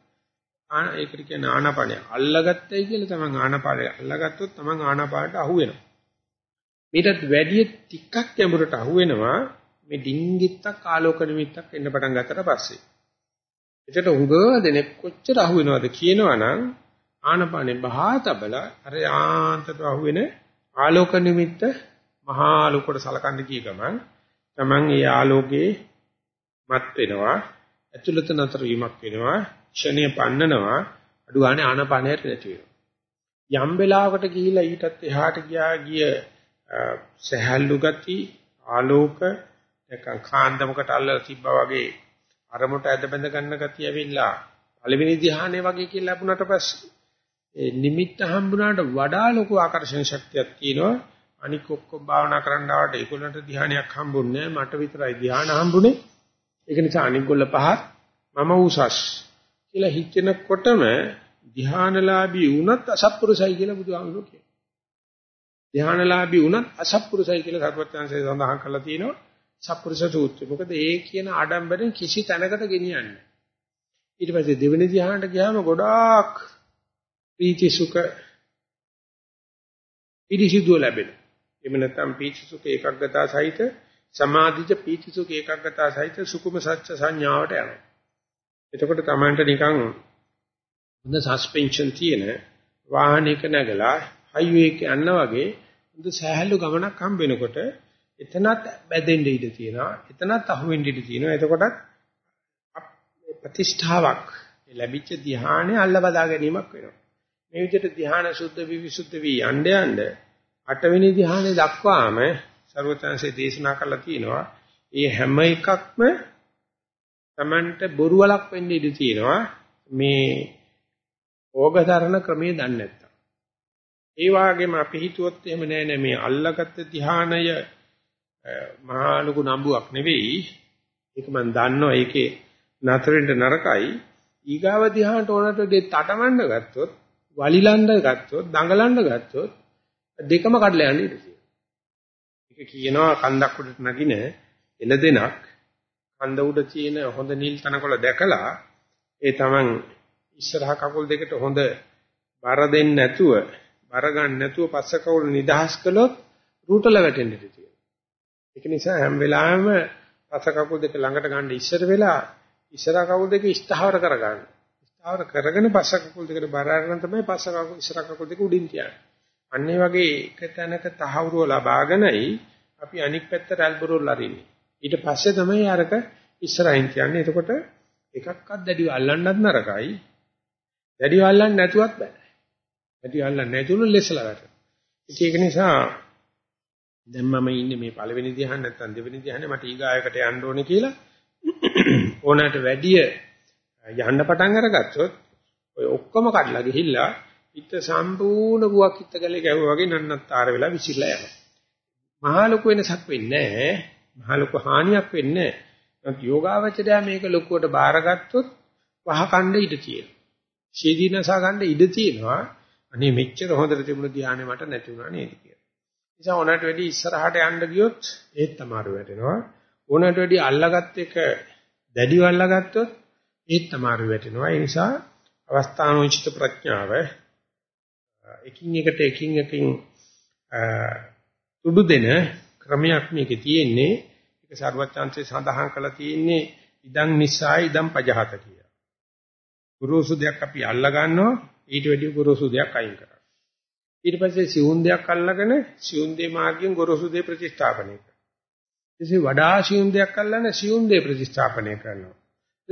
Speaker 1: ඒකට කියන්නේ ආනාපානේ අල්ලගත්තයි කියලා තමන් ආනාපානේ අල්ලගත්තොත් තමන් ආනාපානට අහු වෙනවා. ඊටත් වැඩි ටිකක් ගැඹුරට අහු වෙනවා මේ ඩිංගිත්තක් ආලෝක නිමිත්තක් එන්න පටන් ගත්තට පස්සේ. එතකොට උඟ දෙනෙක් කොච්චර අහු වෙනවද කියනවනම් ආනපානේ බහා තබලා අර යාන්තට අහුවෙන ආලෝක නිමිත්ත මහා ලෝකයට සලකන්න කිය ගමන් තමන් ඒ ආලෝකේ මත් වෙනවා ඇතුළත නතර වීමක් වෙනවා ක්ෂණය පන්නනවා අඩු ගානේ ආනපානයට නැති වෙනවා. යම් වෙලාවකට ගිහිලා ඊටත් එහාට ගියා ගිය සහැල්ලු ගති ආලෝක නැකන් කාන්දමකට අල්ලලා තිබ්බා වගේ අරමුණට ඇද බැඳ ගන්න ගතිය ඇවිල්ලා පළවෙනි ධ්‍යානයේ වගේ කියලා ලැබුණාට පස්සේ ඒ නිමිත්ත හම්බුනාට වඩා ලොකු ආකර්ෂණ ශක්තියක් තියෙනවා. අනික ඔක්කොම භාවනා කරන්න ආවට ඒගොල්ලන්ට ධ්‍යානයක් හම්බුන්නේ මට විතරයි ධ්‍යාන හම්බුනේ. ඒක නිසා අනික ගොල්ල පහත් මම උසස් කියලා හිතෙනකොටම ධ්‍යානලාභී වුණත් අසත්පුරුසයි කියලා බුදුහාමුදුරුවෝ කියනවා. ධ්‍යානලාභී වුණත් අසත්පුරුසයි කියලා සර්වඥාන්සේ සඳහන් කරලා තියෙනවා. සත්පුරුෂ සූත්‍රය. මොකද ඒ කියන ආඩම්බරෙන් කිසි තැනකට ගෙනියන්නේ නැහැ. ඊට පස්සේ දෙවෙනි ධ්‍යානට ගියාම ගොඩාක් පීති සුඛ පිරිසිදුව ලැබෙනවා. එහෙම නැත්නම් පීති සුඛ ඒකග්ගතා සහිත සමාධිජ පීති සුඛ ඒකග්ගතා සහිත සුකුම සත්‍ය සංඥාවට යනවා. එතකොට Tamanට නිකන් හොඳ සස්පෙන්ෂන් තියෙන වාහනයක නැගලා හයිවේ එක යන්න වගේ හොඳ සෑහළු ගමනක් හම්බ වෙනකොට එතනත් බැදෙන්න ඉඩ තියෙනවා. එතනත් අහුවෙන්න ඉඩ තියෙනවා. එතකොටත් ප්‍රතිෂ්ඨාවක් ලැබිච්ච ධ්‍යානෙ අල්ල බදා ගැනීමක් වෙනවා. මේ විදිහට ධ්‍යාන සුද්ධ විවිසුද්ධ වී යන්න යන්න අටවෙනි ධ්‍යානෙ දක්වාම ਸਰවතන්සේ දේශනා කරලා තියෙනවා. ඒ හැම එකක්ම Tamanට බොරුවලක් වෙන්න ඉඩ තියෙනවා. මේ ඕගතරණ ක්‍රමයේ දන්නේ නැත්තම්. ඒ වගේම අපි හිතුවොත් එහෙම නෑ නෑ මේ අල්ලගත්ත ධ්‍යානය මහා ලොකු නම්බුවක් නෙවෙයි. ඒක මම දන්නවා ඒකේ නතරෙන්ට නරකයි. ඊගාව ධ්‍යානට ඕනට දෙත් අටවන්න ගත්තොත් වලිලන්න ගත්තොත් දඟලන්න ගත්තොත් දෙකම කඩලා යන්නේ ඉතින්. ඒක කියනවා කන්දක් උඩට නගින එළදෙනක් කන්ද උඩ තියෙන හොඳ නිල් තනකොළ දැකලා ඒ තමන් ඉස්සරහ කකුල් දෙකට හොඳ බර දෙන්නේ නැතුව බර ගන්න නැතුව පස්ස කකුල් නිදහස් කළොත් රූටල වැටෙන්න ඉතියි. ඒක නිසා හැම වෙලාවෙම පස්ස කකුල් දෙක ළඟට ගන්න ඉස්සර වෙලා ඉස්සර කකුල් දෙක ස්ථාවර කරගන්න. ස්ථාවර කරගෙන පස්ස කකුල් දෙකට බර අරගෙන තමයි පස්ස කකුල් ඉස්සර කකුල් දෙක උඩින් තියන්නේ. අන්න ඒ වගේ එක තැනක තහවුරුව ලබාගෙනයි අපි අනික් පැත්තට ඇල්බරෝල් අරින්නේ. ඊට පස්සේ තමයි අරක ඉස්සරහින් කියන්නේ. එතකොට එකක්වත් දැඩිව අල්ලන්නත් නරකයි. දැඩිව අල්ලන්න නැතුවත් බෑ. දැඩිව අල්ලන්න නැතුණු ලෙසලා වැටෙනවා. ඒක නිසා දැන් මම ඉන්නේ මේ පළවෙනි ධ්‍යාන නැත්නම් දෙවෙනි ධ්‍යානෙ මට ඊගායකට යන්න ඕනේ කියලා ඕනකට වැඩිය යන්න පටන් අරගත්තොත් ඔය ඔක්කොම කඩලා ගිහිල්ලා හිත සම්පූර්ණ බුවක් හිත ගලේ ගැහුවා වගේ නන්නත්තර වෙලා විසිරලා යනවා. මහා ලොකු වෙනසක් වෙන්නේ නැහැ. මහා ලොකු හානියක් වෙන්නේ නැහැ. යෝගාවචරය මේක ලොකුවට බාරගත්තොත් වහකණ්ඩ ඉඩ තියෙනවා. ශීදීනසා ගන්න ඉඩ තියෙනවා. අනේ මෙච්චර හොඳට තිබුණ ධානය මට නැති වුණා නේද කියලා. නිසා ඕනට වැඩි ඉස්සරහට යන්න ගියොත් ඒත් අමාරු වැටෙනවා. ඕනට වැඩි අල්ලගත් එක දැඩිව අල්ලගත්තොත් ඒත් අමාරු වැටෙනවා. ඒ නිසා අවස්ථානෝචිත ප්‍රඥාව එකින් එකට එකින් එකින් තුඩු දෙන ක්‍රමයක් මේකේ තියෙන්නේ. ඒක සර්වඥාන්සේ සඳහන් කළා තියෙන්නේ ඉදන් නිසා ඉදන් පජහත කියලා. ගුරුසු දෙයක් අපි අල්ලා ගන්නවා ඊට වැඩි ගුරුසු දෙයක් අයින් කරනවා. ඊට පස්සේ සිවුන් දෙයක් අල්ලගෙන සිවුන් දේ මාර්ගයෙන් ගොරොසු දේ ප්‍රතිස්ථාපනය කරනවා. ඊටසේ වඩා සිවුන් දෙයක් අල්ලන සිවුන් දේ ප්‍රතිස්ථාපනය කරනවා.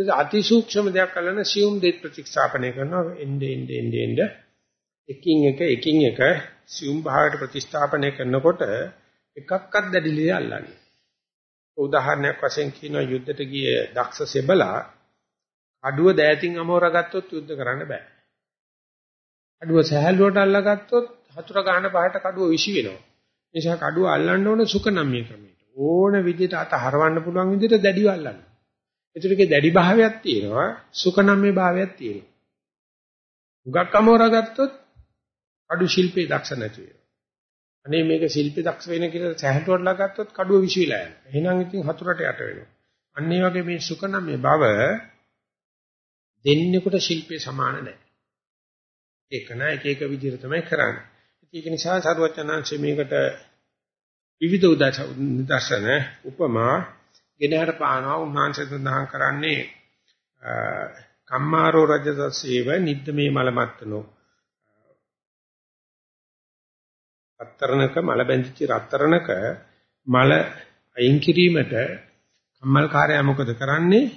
Speaker 1: ඊට අතිසූක්ෂම දෙයක් අල්ලන සිවුන් දේ ප්‍රතිස්ථාපනය කරනවා. එnde ende ende ende එකින් එක එකින් එක සිවුම් භාගයට ප්‍රතිස්ථාපනය කරනකොට එකක්වත් දැඩිලිය අල්ලන්නේ. උදාහරණයක් වශයෙන් කියනවා යුද්ධයට ගිය දක්ෂ සෙබලා අඩුව දෑතින් අමෝරා ගත්තොත් යුද්ධ කරන්න බෑ. අඩුව සහැල්ලුවට අල්ලගත්තොත් හතුර ගන්න පහට කඩුව විසි වෙනවා. නිසා කඩුව අල්ලන්න ඕන සුකනම්මිය ක්‍රමයට. ඕන විදිහට අත හරවන්න පුළුවන් විදිහට දැඩිව අල්ලන්න. ඒතරකේ දැඩි භාවයක් තියෙනවා සුකනම්මිය භාවයක් තියෙනවා. උගක් අමෝරා ගත්තොත් කඩු ශිල්පේ දක්ෂ නැති වෙනවා. අනේ මේක ශිල්පේ දක්ෂ වෙන කියලා සැහැටුවට ලගත්තොත් කඩුව විශ්විලා යනවා. එහෙනම් ඉතින් හතුරට යට වෙනවා. අන්න ඒ වගේ මේ සුකනම්මිය භව දෙන්නෙකුට ශිල්පේ සමාන නැහැ. ඒක නෑ එක එක විදිහට තමයි කරන්නේ. ඒක නිසා සරුවචනාංශ මේකට විවිධ උදාහරණ උපමා ගෙනහැර පානවා උන්වහන්සේ සඳහන් කරන්නේ කම්මාරෝ රජදස්සේව නිද්දමේ මලමත්තනෝ රත්තරණක මල බැඳිච්ච රත්තරණක මල අයින් කිරීමට කම්මල් කාර්යය මොකද කරන්නේ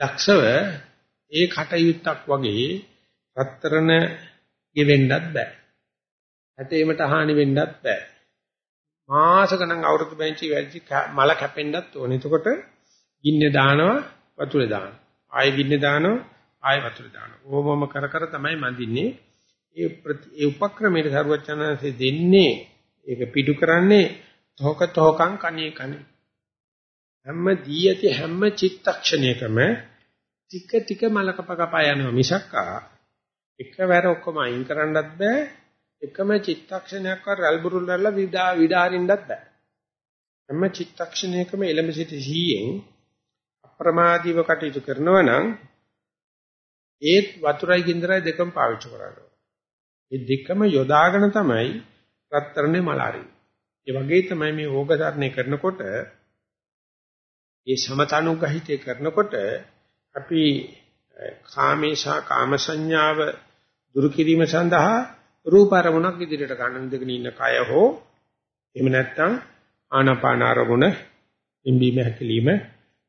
Speaker 1: දක්ෂව ඒ කටයුත්තක් වගේ රත්තරන ගෙවෙන්නත් බෑ. ඇටේමට හානි වෙන්නත් බෑ. මාස ගණන් අවුරුදු බෙන්චි වැඩි මල කැපෙන්නත් ඕනේ. එතකොට ගින්නේ දානවා වතුරේ දානවා. ආයෙ ගින්නේ දානවා ආයෙ වතුරේ දානවා. ඕමම කර කර තමයි මන්දින්නේ. ඒ ඒ උපක්‍රමයට සරුවචනanse දෙන්නේ ඒක පිටු කරන්නේ තෝක තෝකං කණේ කණේ. හැම දී ඇති හැම චිත්තක්ෂණයකම ටික ටික මල කප කපා යනවා මිසක්කා එකවර ඔක්කොම අයින් කරන්නත් බෑ. එකම චිත්තක්ෂණයක්වත් රල්බුරුල් වල විඩා විඩාරින්නත් බෑ. හැම චිත්තක්ෂණයකම එළඹ සිට සීයෙන් අප්‍රමාදීව කටයුතු කරනවා නම් ඒත් වතුරයි ගින්දරයි දෙකම පාවිච්චි කරනවා. මේ දෙකම යොදාගෙන තමයි රත්තරනේ මලාරි. ඒ වගේ තමයි මේ ඕගසරණය කරනකොට ඒ සමතනුග්‍රහිතය කරනකොට අපි කාමේශා කාම සංඥාව දුරු කිරීම සඳහා රූප අරමුණක් ඉදිරියට ගන්න ඉඳගෙන ඉන්න කය හෝ එහෙම නැත්නම් ආනාපාන අරමුණ ඉම්බීම හැකලීම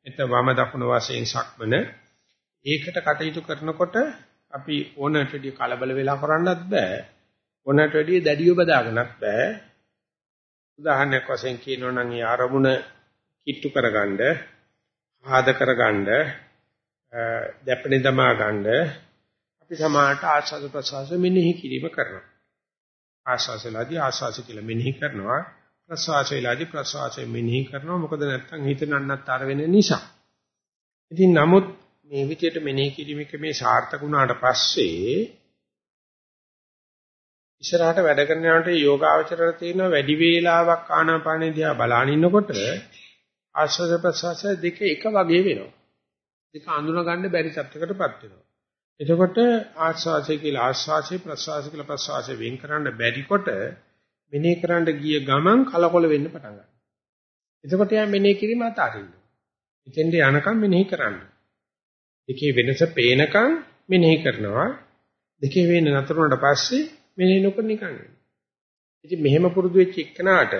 Speaker 1: එතන වම දකුණ වශයෙන් සක්මන ඒකට කටයුතු කරනකොට අපි ඕනට වැඩි කලබල වෙලා කරන්නත් බෑ. ඕනට වැඩි දැඩිව බදාගන්නත් බෑ. උදාහරණයක් වශයෙන් කියනවා නම් ඒ අරමුණ කිට්ටු කරගන්න ආද කරගන්න දැපෙන දමා ගන්න අපි සමාහට ආස්වාද ප්‍රසවාස මෙනෙහි කිරීම කරනවා. ආස්වාසලාදී ආස්වාස කියලා මෙනෙහි කරනවා. ප්‍රසවාසයලාදී ප්‍රසවාසය මෙනෙහි කරනවා. මොකද නැත්තම් හිත නන්නත්තර වෙන නිසා. ඉතින් නමුත් මේ විදියට මෙනෙහි කිරීමක මේ සාර්ථක වුණාට පස්සේ ඉස්සරහට වැඩ කරන යනකොට යෝගාවචරයට තියෙන වැඩි වේලාවක් ආනාපානෙ දිහා බලාගෙන ඉන්නකොට ආස්වාද ප්‍රසවාස දෙක එක වගේ වෙනවා. දෙක අඳුන ගන්න බැරි තත්යකටපත් වෙනවා. එතකොට ආස්වාසය කියලා ආස්වාසය ප්‍රස්වාසය කියලා ප්‍රස්වාසය වෙන් කරන්න බැරිකොට මෙනෙහි කරන්න ගිය ගමන් කලකොල වෙන්න පටන් ගන්නවා. එතකොට යා මෙනෙහි කිරීම අතාරින්න. එතෙන්ට යනකම් මෙනෙහි කරන්න. දෙකේ වෙනස පේනකම් මෙනෙහි කරනවා. දෙකේ වෙන නතර වුණාට පස්සේ මෙනෙහි නොකර නිකන් ඉතින් මෙහෙම පුරුදු වෙච්ච එක්කනාට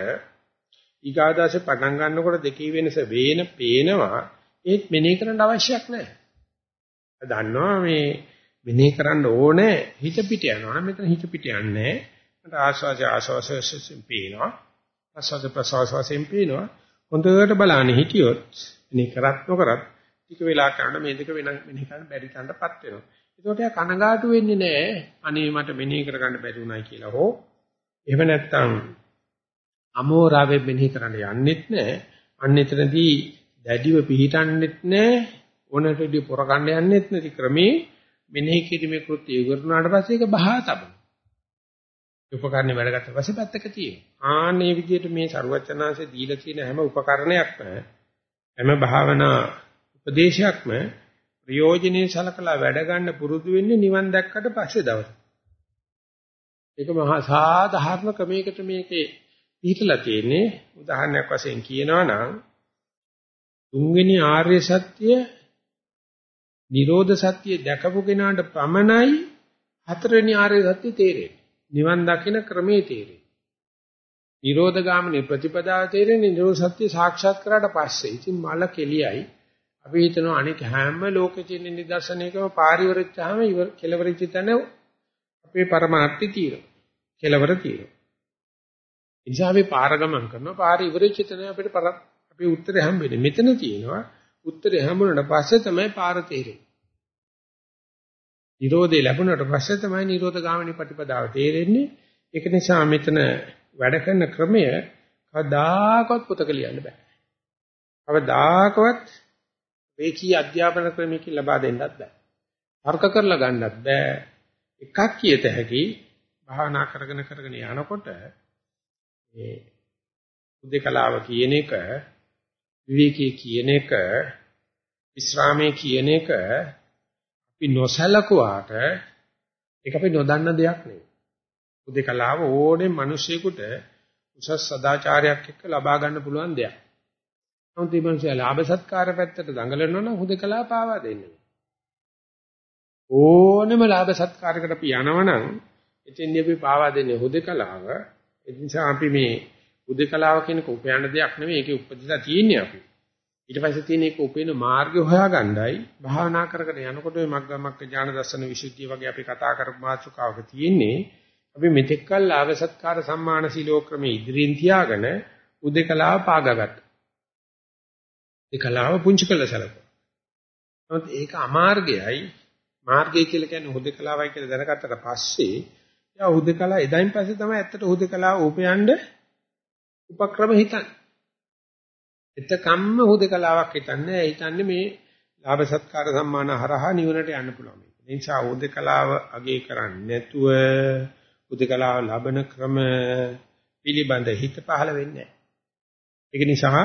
Speaker 1: ඊගාදාසේ පටන් ගන්නකොට දෙකේ වෙනස වේන පේනවා ඒත් මෙනෙහි කරන්න අවශ්‍යයක් නැහැ. දන්නවා මේ මෙනෙහි කරන්න ඕනේ හිත පිට යනවා. මෙතන හිත පිට යන්නේ මට ආස්වාද ආස්වාසයෙන් පේනවා. ආස්වාද ප්‍රසවාසයෙන් පේනවා. හොඳට බලන්නේ හිටියොත් මෙනෙහි කරත් නොකරත් ටික වෙලා කරන මේ දෙක වෙන මෙනෙහි කරන්න බැරි තැනටපත් වෙනවා. ඒකට එයා කනගාටු වෙන්නේ නැහැ. අනේ මට මෙනෙහි කරගන්න බැරි වුණයි කියලා හෝ එහෙම නැත්නම් අමෝරාවෙන් මෙනෙහි කරන්න යන්නෙත් නැහැ. අන්න එතනදී දැඩිව පිහිටන්නෙත් නැහැ. ඕනටදී පොර ගන්න යන්නෙත් නැති ක්‍රමේ මෙනෙහි කිරීමේ කෘත්‍ය ඉවරනාට පස්සේ ඒක බහා තබන. උපකරණේ වැඩගත්ත පස්සේ පැත්තක තියෙනවා. ආන්නේ විදිහට මේ ਸਰුවචනාංශේ දීලා තියෙන හැම උපකරණයක්ම හැම භාවනා උපදේශයක්ම ප්‍රයෝජනේ සලකලා වැඩ ගන්න පුරුදු වෙන්නේ නිවන් දැක්කට පස්සේ දවසේ. ඒක මහා සාධාරණ ක්‍රමයකට මේකේ පිටලා තියෙන්නේ උදාහරණයක් වශයෙන් කියනවා නම් තුන්වෙනි ආර්ය සත්‍ය නිරෝධ සත්‍ය දැකපු කෙනාට පමණයි හතරවෙනි ආර්ය සත්‍ය තේරෙන්නේ. නිවන් දකින ක්‍රමේ තේරෙන්නේ. නිරෝධ ගාමිනී ප්‍රතිපදාව තේරෙන්නේ නිරෝධ සත්‍ය සාක්ෂාත් කරාට පස්සේ. ඉතින් මල කෙලියයි අපි හිතනවා අනික හැම ලෝකෙ තියෙන නිදර්ශනයකම පාරිවරච්චාම ඉවර කෙලවරච්ච තැන අපේ પરමාර්ථය තියෙනවා. කෙලවර තියෙනවා. ඒ නිසා අපි පාර ගමන් කරනවා පාරේ ඉවරෙච්ච තැන අපිට අපේ උත්තරේ හම්බෙන්නේ. මෙතන තියෙනවා උත්තරේ හම්බුනට පස්සේ තමයි පාර තේරෙන්නේ. නිරෝධය ලැබුණට පස්සේ තමයි නිරෝධ ගාමිනී ප්‍රතිපදාව තේරෙන්නේ. ඒක නිසා මෙතන වැඩ කරන ක්‍රමය කවදාකවත් පොතක ලියන්න බෑ. කවදාකවත් වේකී අධ්‍යාපන ක්‍රමයකින් ලබා දෙන්නත් බෑ. තර්ක කරලා ගන්නත් බෑ. එකක් කියත හැකි භාවනා කරගෙන කරගෙන යනකොට මේ උද්දකලාව කියන එක විවේකී කියන එක විස්රාමයේ කියන එක අපි නොසලකුවාට ඒක අපි නොදන්න දෙයක් නෙවෙයි. උද්දකලාව ඕනේ මිනිසෙකුට උසස් සදාචාරයක් එක්ක ලබා ගන්න පුළුවන් දෙයක්. නමුත් මේ මිනිස්සයා ලාභ සත්කාර පැත්තට දඟලනවා නම් හුදකලා පාවා දෙන්නේ. ඕනෙම ලාභ සත්කාරයකට අපි යනවනම් එතෙන්දී අපි පාවා දෙන්නේ හුදකලාව. ඒ නිසා අපි මේ හුදකලාව කියනක උපයන දෙයක් නෙවෙයි ඒකේ උපදිලා තියෙන්නේ අපි. ඊට පස්සේ තියෙන එක උපේන මාර්ගය හොයාගන්නයි භාවනා කරගෙන යනකොට මේ මග්ගමග්ග ඥාන දර්ශන විසුද්ධිය වගේ අපි කතා කරපු මාතෘකාවක තියෙන්නේ අපි මෙතෙක්කල් ලාභ සත්කාර සම්මාන සීලෝක්‍රමයේ ඉදිරියෙන් තියාගෙන උදේකලාව පාගගත්තා. ඒ කලාව පුංචි කළ සැලකුවා. නමුත් ඒක අමාර්ගයයි මාර්ගය කියලා කියන්නේ හුදකලාවයි කියලා දැනගත්තට පස්සේ යා හුදකලා එදායින් පස්සේ තමයි ඇත්තට හුදකලාව උපයන්න උපක්‍රම හිතන්නේ. එතකම්ම හුදකලාවක් හිතන්නේ ඒ හිතන්නේ මේ ලාභ සත්කාර සම්මාන හරහා නිවනට යන්න පුළුවන්. ඒ නිසා හුදකලාව අගේ කරන්නේ නැතුව හුදකලාව ලබන ක්‍රම පිළිබඳ හිත පහළ වෙන්නේ නැහැ. ඒක නිසා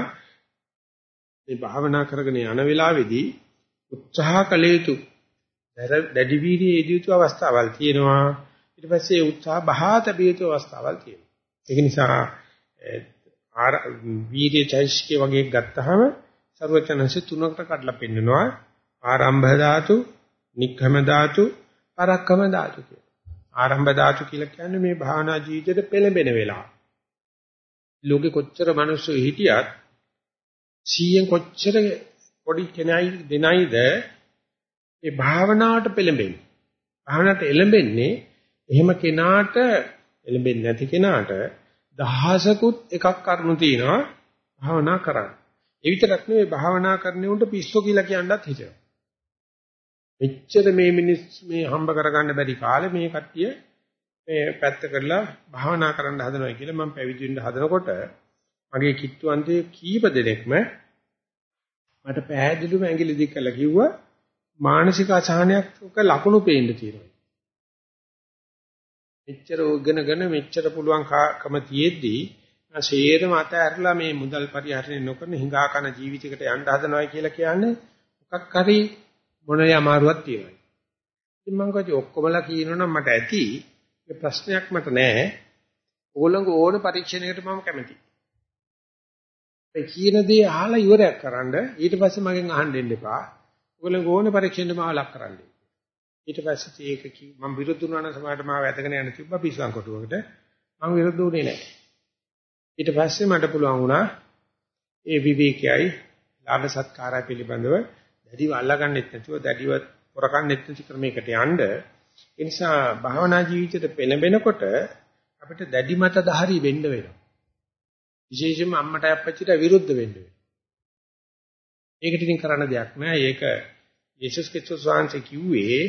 Speaker 1: මේ භාවනා කරගෙන යන වෙලාවේදී උත්සාහ කළ යුතු දැඩි වීර්යයේ යෙදිය යුතු අවස්ථාවල් තියෙනවා ඊට පස්සේ උත්සාහ බහා තැබිය යුතු අවස්ථාවල් තියෙනවා ඒක නිසා ආර වීර්ය චෛසිකේ වගේ ගත්තාම ਸਰවචනංශ තුනකට කඩලා පෙන්නනවා. ආරම්භ ධාතු නික්ඛම ධාතු පරක්කම ධාතු කියලා. ආරම්භ ධාතු කියලා කියන්නේ මේ භාවනා ජීවිතේට පෙළඹෙන වෙලාව. ලෝකෙ කොච්චර මිනිස්සු හිටියත් 100න් කොච්චර පොඩි කෙනයි දෙනයිද ඒ භාවනාවට පෙළඹෙන්නේ. භාවනාවට එළඹෙන්නේ එහෙම කෙනාට එළඹෙන්නේ නැති කෙනාට දහසකුත් එකක් කරුණු තියෙනවා භාවනා කරන්න. ඒ විතරක් නෙවෙයි භාවනා කරන්නේ උන්ට පිස්සෝ කියලා කියන්නත් හිතෙනවා. මෙච්චර මේ මිනිස් මේ හම්බ කරගන්න බැරි කාලේ මේ කට්ටිය මේ පැත්ත කරලා භාවනා කරන්න හදනවා කියලා මම පැවිදි වෙන්න හදනකොට මගේ කිට්ටුවන්තේ කීප දෙනෙක්ම මට පැහැදිලිවම ඇඟිලි දික් කළා කිව්වා මානසික අසහනයක් උක ලකුණු පේන්න තියෙනවා. මෙච්චර උගෙනගෙන මෙච්චර පුළුවන් කම තියෙද්දී ශේරම අත ඇරලා මේ මුදල් පරිහරණය නොකරන හිඟා කන ජීවිතයකට යන්න හදනවා කියලා කියන්නේ මොකක් හරි මොනේ අමාරුවක් තියෙනවා. ඉතින් මම කිව්වා ඔක්කොමලා කියනවනම් මට ඇති ඒ ප්‍රශ්නයක් මට නැහැ. ඕගොල්ලෝ ඕන පරීක්ෂණයකට මම කැමතියි. ඒ කියන දේ අහලා ඉවරයක් කරන්න ඊට පස්සේ මගෙන් අහන්න දෙන්න එපා. ඔයගොල්ලෝ ඕනේ පරීක්ෂෙන්න මාව ලක් කරන්නේ. ඊට පස්සේ ඒක මම විරුද්ධ වුණා නම් සමහරට මාව ඇදගෙන යන්න තිබ්බා පිස්සන් කොටුවකට. මම විරුද්ධ වුණේ නැහැ. ඊට පස්සේ මට පුළුවන් වුණා ඒ විවේකයයි ලාභ සත්කාරය පිළිබඳව දැඩිව අල්ලගන්නෙත් නැතුව දැඩිව පොරකන්නෙත් නැති ක්‍රමයකට යන්න. ඒ නිසා භාවනා ජීවිතයට පෙළඹෙනකොට අපිට දැඩි මත දහරි වෙන්න වෙනවා. විශේෂයෙන්ම අම්මට අප්පච්චිට විරුද්ධ වෙන්න වෙනවා. ඒකට ඉතින් කරන්න දෙයක් නෑ. ඒක යේසුස් ක්‍රිස්තුස් වහන්සේ කිව්වේ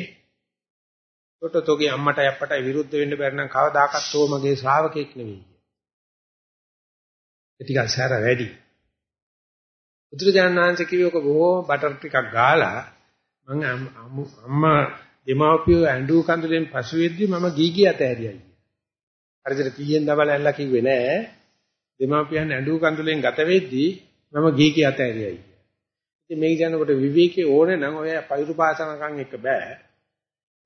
Speaker 1: තොටතෝගේ අම්මට අප්පට විරුද්ධ වෙන්න බැරි නම් කවදාකවත් ඕ මගේ ශ්‍රාවකෙක් නෙවෙයි. ඒ ටිකක් සැර වැඩි. බුදුරජාණන් වහන්සේ කිව්වේ ඔක බොහෝ බටර් ටිකක් ගාලා මම අම්මා දෙමාපියෝ ඇඬු කඳුලෙන් පසු වෙද්දි මම ගීගී අතෑරියයි. හරියට පීයෙන් දවල් ඇල්ලා කිව්වේ නෑ. දෙමාපියන් ඇඬු කඳුලෙන් ගත වෙද්දි මම ගීගී අතෑරියයි. ඉතින් මේක කියනකොට විවේකේ ඕනේ නම් ඔය පෛරු පාසනකම් එක බෑ.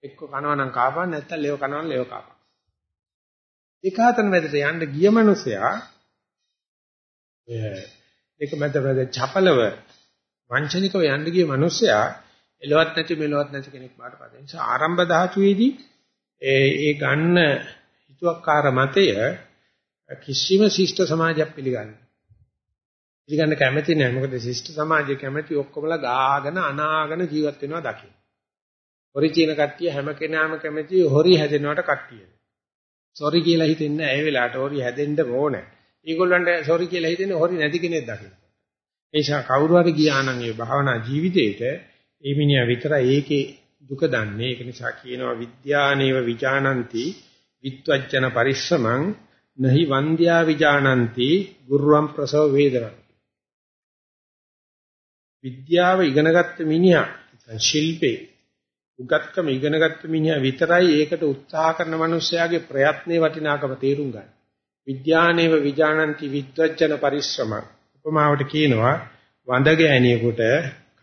Speaker 1: එක්ක කනවා නම් කාපන් නැත්නම් ලේව කනවා නම් ලේව කාපන්. ඒකාතන මැදට යන්න ගිය මනුස්සයා ඒක මැද මැද චපලව වංචනිකව යන්න ගිය මනුස්සයා එලවත් නැති මෙලවත් නැති කෙනෙක් බාටපත්. ඒ නිසා ආරම්භ ධාතුවේදී ඒ ඒ ගන්න හිතුවක්කාර මතය කිසිම ශිෂ්ට සමාජයක් පිළිගන්නේ. පිළිගන්න කැමති නෑ. මොකද ශිෂ්ට සමාජය කැමති ඔක්කොමලා ගාගෙන අනාගෙන ජීවත් වෙනවා දකින්න. හොරි චීන කට්ටිය හැම කෙනාම කැමති හොරි හැදෙනවට කට්ටිය. සෝරි කියලා හිතෙන්නේ ඒ වෙලාවට හොරි හැදෙන්න ඕනේ. ඊගොල්ලන්ට සෝරි කියලා හිතෙන්නේ හොරි නැති කෙනෙක් දකින්න. ඒ නිසා කවුරු හරි ගියා නම් ඒ භාවනා ජීවිතේට ඒ මිනිහා විතරයි ඒකේ දුක දන්නේ. ඒක නිසා කියනවා විද්‍යානේව විජානಂತಿ විත්වජන පරිස්සමං නහි වන්ද්‍යා විජානಂತಿ ගුරුවම් ප්‍රසව වේදනං. විද්‍යාව ඉගෙනගත්ත මිනිහා ශිල්පේ උගත්කම ඉගෙනගත්ත මිනිහා විතරයි ඒකට උත්සාහ කරන මිනිස්යාගේ ප්‍රයත්නේ වටිනාකම තේරුම් ගන්න. විද්‍යානේව විජානಂತಿ විද්වජන පරිශ්‍රම. උපමාවට කියනවා වඳ ගෑණියෙකුට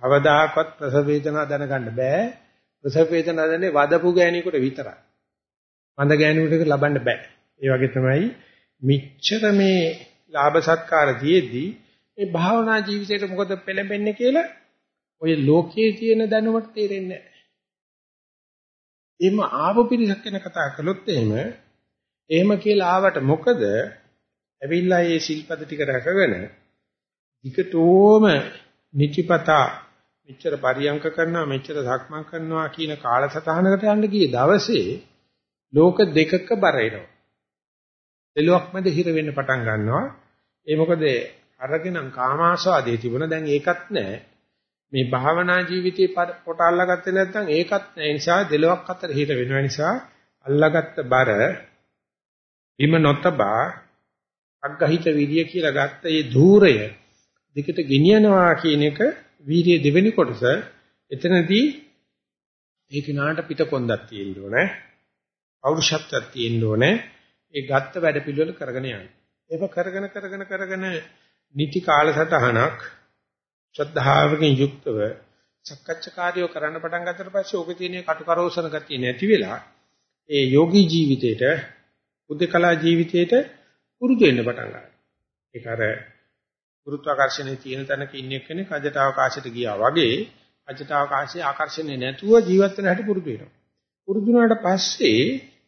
Speaker 1: කවදාකවත් ප්‍රසව වේදනා දැනගන්න බෑ. ප්‍රසව වේදනා දැනන්නේ වදපු ගෑණියෙකුට විතරයි. වඳ ගෑණියෙකුට ලබන්න බෑ. ඒ වගේ තමයි මිච්ඡර මේ ලාභ සත්කාර දීෙද්දී මේ භාවනා ජීවිතේට මොකද පෙළඹෙන්නේ කියලා ඔය ලෝකයේ තියෙන දැනුමට තේරෙන්නේ නැහැ. එහෙම ආව පිරිසක් ගැන කතා කළොත් එහෙම එහෙම කියලා ආවට මොකද? ඇවිල්ලා මේ සිල්පද ටික රැකගෙන විකටෝම නිචිපතා මෙච්චර පරියංක කරනවා මෙච්චර සක්මන් කරනවා කියන කාලසටහනකට යන්න ගියේ දවසේ ලෝක දෙකක බර එනවා. දෙලොක් මැද හිර වෙන්න පටන් ගන්නවා. ඒ මොකද අරගෙනම් කාමාස්වාදයේ තිබුණ දැන් ඒකත් නැහැ. මේ භාවනා ජීවිතේ පොට අල්ලගත්තේ නැත්නම් ඒකත් ඒ නිසා දෙලොක් අතර හිර වෙනවා. නිසා අල්ලගත්ත බර හිම නොතබා අග්ගහිත විරිය කියලා ගත්ත ඒ ධූරය දිකට ගෙනියනවා කියන එක වීර්ය දෙවෙනි කොටස. එතනදී ඒ කිනාට පිටකොන්දක් තියෙන්න ඕනේ. පෞරුෂත්වයක් තියෙන්න ඕනේ. ඒ ගත්ත වැඩ පිළිවෙල කරගෙන යන්න. ඒක කරගෙන කරගෙන කරගෙන නිති කාලසටහනක් ශ්‍රද්ධාවකින් යුක්තව සක්කච්ඡාකාරියව කරන්න පටන් ගත්තට පස්සේ ඕකේ තියෙන කටුකරෝසන ගතිය නැති වෙලා ඒ යෝගී ජීවිතේට උද්දකලා ජීවිතේට පුරුදු වෙන්න පටන් ගන්නවා. ඒක අර ගුරුත්වාකර්ෂණයේ තියෙන තැනක ඉන්න කෙනෙක් අජට අවකාශයට ගියා වගේ අජට අවකාශයේ ආකර්ෂණය නැතුව ජීවත් වෙන හැටි පුරුදු වෙනවා. පුරුදු වුණාට පස්සේ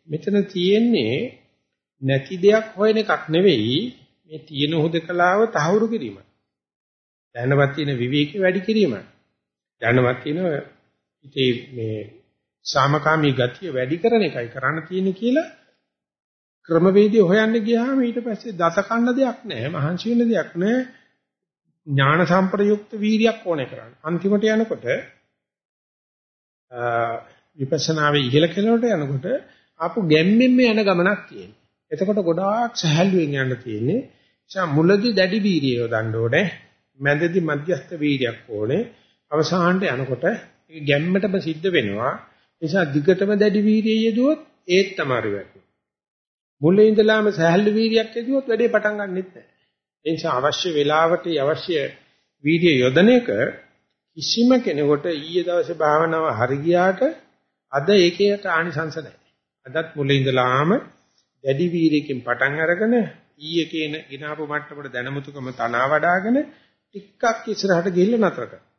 Speaker 1: මෙතන තියෙන්නේ නැති දෙයක් හොයන එකක් නෙවෙයි මේ තියෙන හුදකලාව තහවුරු කිරීම. දැනවත් තියෙන විවේකී වැඩි කිරීම. දැනවත් තියෙන ඉතේ මේ සාමකාමී ගතිය වැඩි කරන එකයි කරන්න තියෙන්නේ කියලා ක්‍රමවේදය හොයන්න ගියාම ඊට පස්සේ දත කන්න දෙයක් නැහැ මහන්සි වෙන්න දෙයක් නැහැ ඥාන සම්ප්‍රයුක්ත වීරියක් ඕනේ කරන්න. අන්තිමට යනකොට විපස්සනාවේ ඉහළ කෙළවරට යනකොට ආපු ගැම්මෙන් යන ගමනක් තියෙනවා. එතකොට ගොඩාක් සහැල්ලුවෙන් යන්න තියෙන්නේ. ඒ මුලදී දැඩි වීරිය යොදන්න ඕනේ. මැදදී මධ්‍යස්ථ වීරියක් ඕනේ. අවසානට යනකොට ඒක ගැම්මටම සිද්ධ වෙනවා. ඒ නිසා දිගටම දැඩි වීරිය යෙදුවොත් ඒත් තමයි වෙන්නේ. මුලින් ඉඳලාම සහැල්ලු වීරියක් යෙදුවොත් වැඩේ පටන් ගන්නෙත් නැහැ. ඒ නිසා අවශ්‍ය වෙලාවට අවශ්‍ය වීර්ය යොදන එක කිසිම කෙනෙකුට ඊයේ දවසේ භාවනාව හරි ගියාට අද ඒකේට ආනිසංස නැහැ. අදත් මුලින් ඉඳලාම දැඩි වීර්යකින් පටන් අරගෙන ඊයේ කියන ගිනාපු මට්ටමට දැනමුතුකම තනවා වඩාගෙන ටිකක් ඉස්සරහට ගිහිල්ලා නතර කරනවා.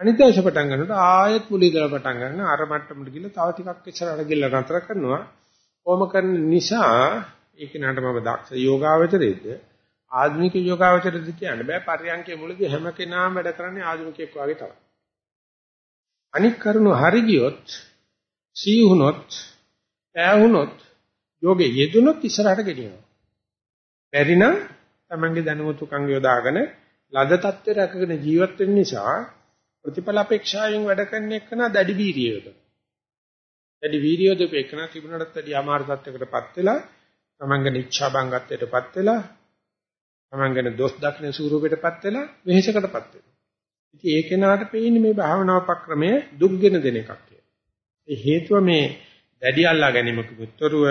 Speaker 1: අනිත් දවසේ පටන් ගන්නකොට ආයෙත් මුලින් ඉඳලා පටන් ගන්න අර මට්ටමට ගිහලා තව ටිකක් ඉස්සරහට ගිහලා නතර කරනවා. කොහොම කරන නිසා ඒක නට මම දක්ෂ යෝගාවචරයේද ආධුනික යෝගාවචරයේද කියන්න බෑ පරියන්කේ මුලදී හැම කෙනාම වැඩ කරන්නේ ආධුනිකයෙක් වගේ තමයි. අනික් කරුණු හරි ගියොත් සීහුනොත් ඈහුනොත් යෝගේ යෙදුනොත් ඉස්සරහට ගෙනියනවා. බැරි නම් තමන්ගේ දැනුමතුකම් යොදාගෙන ලද தත්ත්වයට රැකගෙන ජීවත් වෙන්න නිසා ප්‍රතිඵල අපේක්ෂාවෙන් වැඩ කරන එක නා දැඩි වීර්යයද. දැඩි වීර්යයද පෙකන තිබුණාට වැඩි අමාරු තත්යකටපත් වෙලා තමන්ගේ ඉච්ඡා බංගත්වයටපත් වෙලා තමන්ගේ දොස් දක්න ස්වරූපයටපත් වෙලා වෙහෙසකටපත් වෙනවා. ඉතින් ඒ කෙනාට පේන්නේ මේ භාවනා උපක්‍රමය දුක්ගෙන දෙන එකක් කියලා. ඒ හේතුව මේ දැඩි අල්ලා ගැනීමකුතරව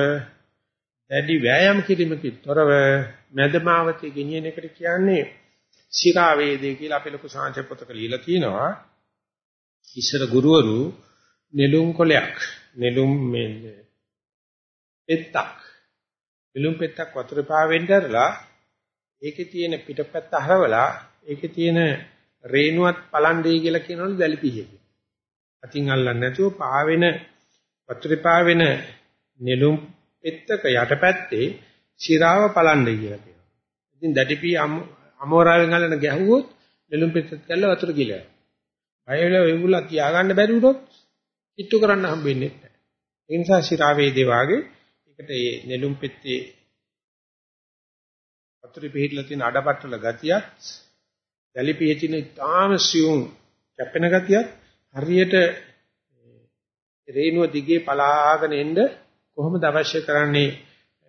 Speaker 1: දැඩි වෑයම් කිරීමකිතරව මදමාවතේ ගෙනියන එකට කියන්නේ ශිරා වේදේ කියලා අපේ ලොකු සාංශ පොතක ලියලා තියෙනවා. ඉස්සර ගුරුවරු නෙළුම් කොලයක් නෙළුම් මේ පෙත්තක් නෙළුම් පෙත්තක් වතුර පාවෙන්න ඇරලා ඒකේ තියෙන පිටපැත්ත හරවලා ඒකේ තියෙන රේණුවත් පලන් දෙයි කියලා කියනවලු දැලිපිහිය. අතින් අල්ලන්නේ නැතුව පාවෙන වතුරේ පාවෙන නෙළුම් පෙත්තක යටපැත්තේ ශිරාව පලන් දෙයි කියලා කියනවා. ඉතින් දැඩිපි අමෝරාවෙන් අල්ලන ගැහුවොත් නෙළුම් පෙත්තත් කැල්ල වතුර කියලා. බය වෙලා ඒගොල්ලෝ තියාගන්න බැරි වුණොත් කිට්ටු කරන්න හම්බෙන්නේ නැහැ. ඒ නිසා ශිරාවේ දේ වාගේ ඒකට මේ නෙළුම් පෙත්තේ වතුරේ පිහිටලා තියෙන අඩපට්ටල ගතියත් දැලිපියේ තියෙන තාම සියුම් කැපෙන ගතියත් හරියට රේණුව දිගේ පලාගෙන එන්න කොහොමද අවශ්‍ය කරන්නේ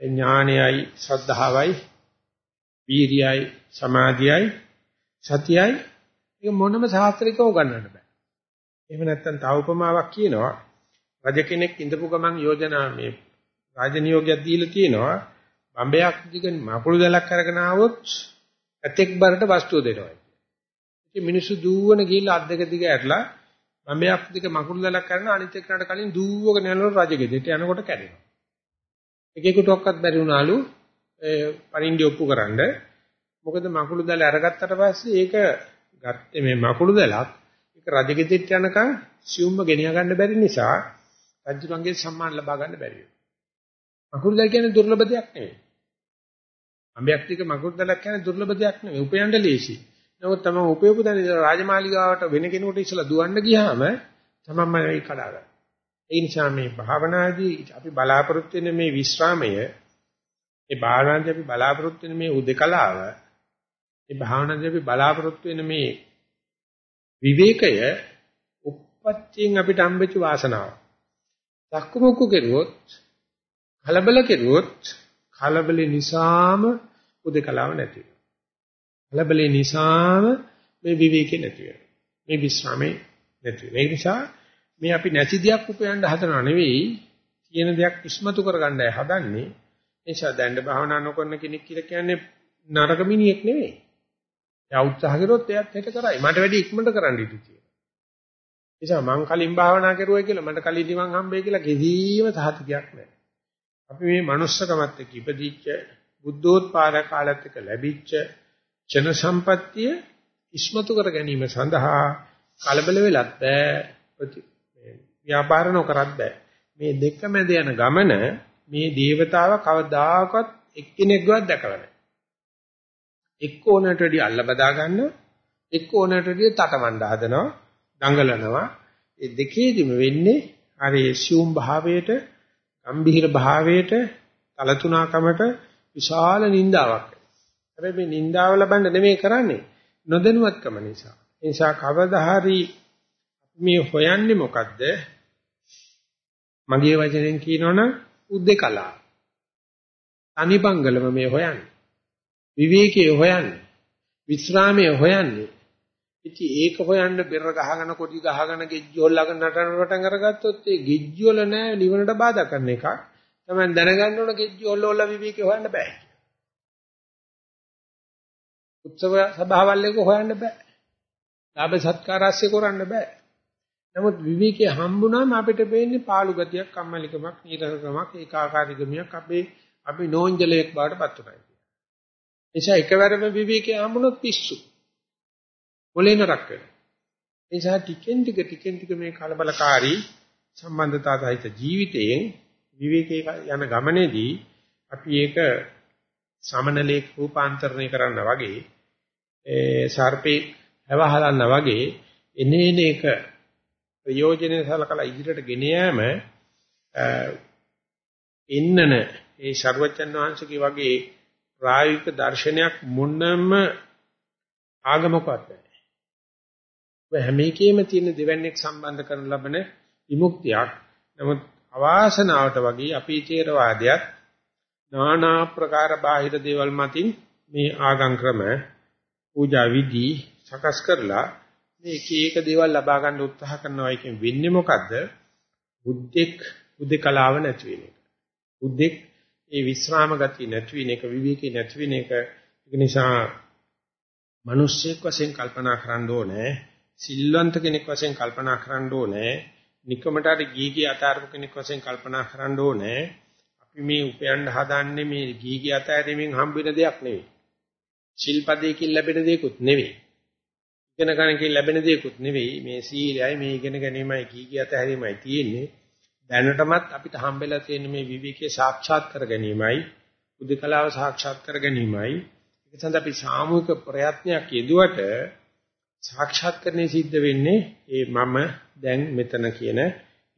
Speaker 1: ඥානයයි ශ්‍රද්ධාවයි වීරියයි සමාධියයි සතියයි ඒක මොනම ශාස්ත්‍රිකව උගන්වන්න බෑ. එහෙම නැත්නම් තව උපමාවක් කියනවා රජ කෙනෙක් ඉඳපු ගමන් යෝජනා මේ රාජනියෝගයක් දීලා තියෙනවා බම්බයක් දිග මකුළු දැලක් අරගෙන ආවොත් ඇතෙක් බරට වස්තුව දෙනවා. ඉතින් මිනිස්සු දූවන ගිහිල්ලා අත් දෙක දිග ඇරලා බම්බයක් දිග මකුළු දැලක් කරන අනිත් එක්කනට කලින් දූවගෙන යනකොට රජගෙදරට යනකොට කැඩෙනවා. එකෙකුට ඔක්කත් බැරි වුණාලු ඒ පරිණ්ඩි ඔප්පු කරන්න. මොකද මකුළු දැල අරගත්තට පස්සේ ඒක ගත්තේ මේ මකුළු දැලක් ඒක රජගෙදරට යනකම් සියුම්ම ගෙනිය ගන්න බැරි නිසා රජුගේ සම්මාන ලබා ගන්න බැරි වෙනවා. මකුළු දැල කියන්නේ දුර්ලභ දෙයක් නෙවෙයි. අඹයක් ටික මකුළු දැලක් කියන්නේ දුර්ලභ දෙයක් නෙවෙයි. උපයන්න ලේසි. නමුත් තමයි උපයපු දැන රාජමාලිගාවට වෙන කෙනෙකුට ඉස්සලා දුවන්න ගියාම තමන්ම ඒක කඩා ගන්න. ඒ නිසා මේ භාවනාදී අපි බලාපොරොත්තු වෙන මේ විස්රාමය ඒ භාවනාදී අපි බලාපොරොත්තු වෙන මේ උදකලාව ඒ භාවනාදී අපි බලාපොරොත්තු වෙන මේ විවේකය උප්පත්තියෙන් අපිට හම්බෙච්ච වාසනාව. දක්කුමුක්කු කෙරුවොත් කලබල කෙරුවොත් කලබල නිසාම උදකලාව නැති වෙනවා. කලබල නිසාම මේ විවේකේ නැති වෙනවා. මේ විස්රාමේ නැති වෙනවා. ඒ නිසා මේ අපි නැති දෙයක් උපයන්න හදනව නෙවෙයි තියෙන දෙයක් ඉස්මතු කරගන්නයි හදන්නේ. ඒ නිසා දැන්න භාවනා නොකරන කෙනෙක් කියලා කියන්නේ නරක මිනිහෙක් නෙවෙයි. එයා උත්සාහ කරොත් එයාත් හිත කරයි. මට වැඩි ඉක්මනට කරන්න ඉඩ තියෙනවා. ඒ නිසා මං කලින් භාවනා කරුවයි කියලා මට කලින් නිවන් හම්බෙයි කියලා කිසිම සහතිකයක් නැහැ. අපි මේ manussකමත් එක්ක ඉපදිච්ච බුද්ධෝත්පාද කාලත් එක්ක ලැබිච්ච චන සම්පත්තිය ඉස්මතු කර ගැනීම සඳහා කලබල වෙලත් බෑ ව්‍යාපාර නොකරත් බෑ මේ දෙක මැද යන ගමන මේ දේවතාව කවදාකවත් එක්කෙනෙක්වත් දැකලා නැහැ එක්ක ඕනට වැඩි අල්ල බදා ගන්න එක්ක ඕනට වැඩි තටමඬ හදනවා දඟලනවා ඒ දෙකේදිම වෙන්නේ අර සියුම් භාවයට ගම්භීර භාවයට කලතුණකමට විශාල නින්දාවක්. හැබැයි මේ නින්දාව ලබන්න නෙමෙයි කරන්නේ නොදැනුවත්කම නිසා. ඒ නිසා කවදා හරි මේ හොයන්නේ මොකද්ද? මගේ වචනෙන් කියනවනම් උද්දේකලා. අනිපංගලම මේ හොයන්නේ. විවේකයේ හොයන්නේ. විස්රාමයේ හොයන්නේ. ඉතින් ඒක හොයන්න බෙර ගහගෙන කොඩි ගහගෙන ගෙජ්ජි හොල්ලාගෙන නටන පටන් අරගත්තොත් ඒ ගෙජ්ජි වල නෑ නිවනට බාධා කරන එක. තමයි දැනගන්න ඕන ගෙජ්ජි හොල්ල හොල්ල විවේකේ හොයන්න බෑ. උත්සව සභාවල් එක හොයන්න බෑ. ලාභ සත්කාරාස්‍ය කරන්න බෑ. නමුත් විවේකයේ හම්බුනාම අපිට පේන්නේ පාළු ගතියක්, කම්මැලිකමක්, නීරසකමක්, ඒකාකාරීකමක් අපේ අපි නෝන්ජලයක් බවට පත් වෙනවා. නිසා එකවරම විවේකයේ හම්බුනොත් පිස්සු. මොලේ නරක වෙනවා. ඒ නිසා ටිකෙන් ටික ටිකෙන් ටික මේ කලබලකාරී සම්බන්ධතාවයිත ජීවිතයෙන් විවේකයේ යන ගමනේදී අපි ඒක සමනලේක රූපාන්තරණය කරන්න වගේ ඒ සර්පේ හැවහලන්න වගේ එනේන එක ප්‍රයෝජනෙ සලකලා ඉදිරියට ගෙන යෑම එන්නන ඒ ශර්වචන් වහන්සේගේ වගේ ප්‍රායෝගික දර්ශනයක් මොනම ආගමකවත් නැහැ. ඔය හැම එකෙම තියෙන දෙවන්නේක් සම්බන්ධ කරන ලබන විමුක්තියක්. නමුත් අවාසනාවට වගේ අපේ තේරවාදයක් নানা ප්‍රකාර බාහිර දේවල් මතින් මේ ආගම් ක්‍රම පූජා විදි සකස් කරලා මේ එක එක දේවල් ලබා ගන්න උත්සාහ කරනවා එකෙන් වෙන්නේ මොකද්ද? බුද්ධෙක් බුද්ධකලාව නැති වෙන එක. බුද්ධෙක් ඒ විස්රාම ගතිය නැති වෙන එක විවේකී නැති වෙන එක. ඒක නිසා මිනිස්සෙක් වශයෙන් කල්පනා කරන්න ඕනේ. සිල්වන්ත කෙනෙක් වශයෙන් කල්පනා කරන්න ඕනේ. නිකමටට ගීගී අතාරපු කෙනෙක් වශයෙන් කල්පනා කරන්න ඕනේ. අපි මේ උපයන්න හදන්නේ මේ ගීගී අතාරීමෙන් හම්බෙන දෙයක් නෙවෙයි. ශිල්පදයකින් ලැබෙන දෙයක්ුත් නෙවෙයි. ඉගෙන ගන්නකින් ලැබෙන දෙයක්ුත් නෙවෙයි. මේ සීලයයි මේ ඉගෙන ගැනීමයි ගීගී අතාරීමයි තියෙන්නේ. දැනටමත් අපිට හම්බෙලා තියෙන මේ විවිකේ සාක්ෂාත් කර ගැනීමයි උද්දකලාව සාක්ෂාත් කර ගැනීමයි. ඒක සඳහා අපි සාමූහික ප්‍රයත්නයක් යෙදුවට සාක්ෂාත් කරන්නේ සිද්ධ වෙන්නේ ඒ මම දැන් මෙතන කියන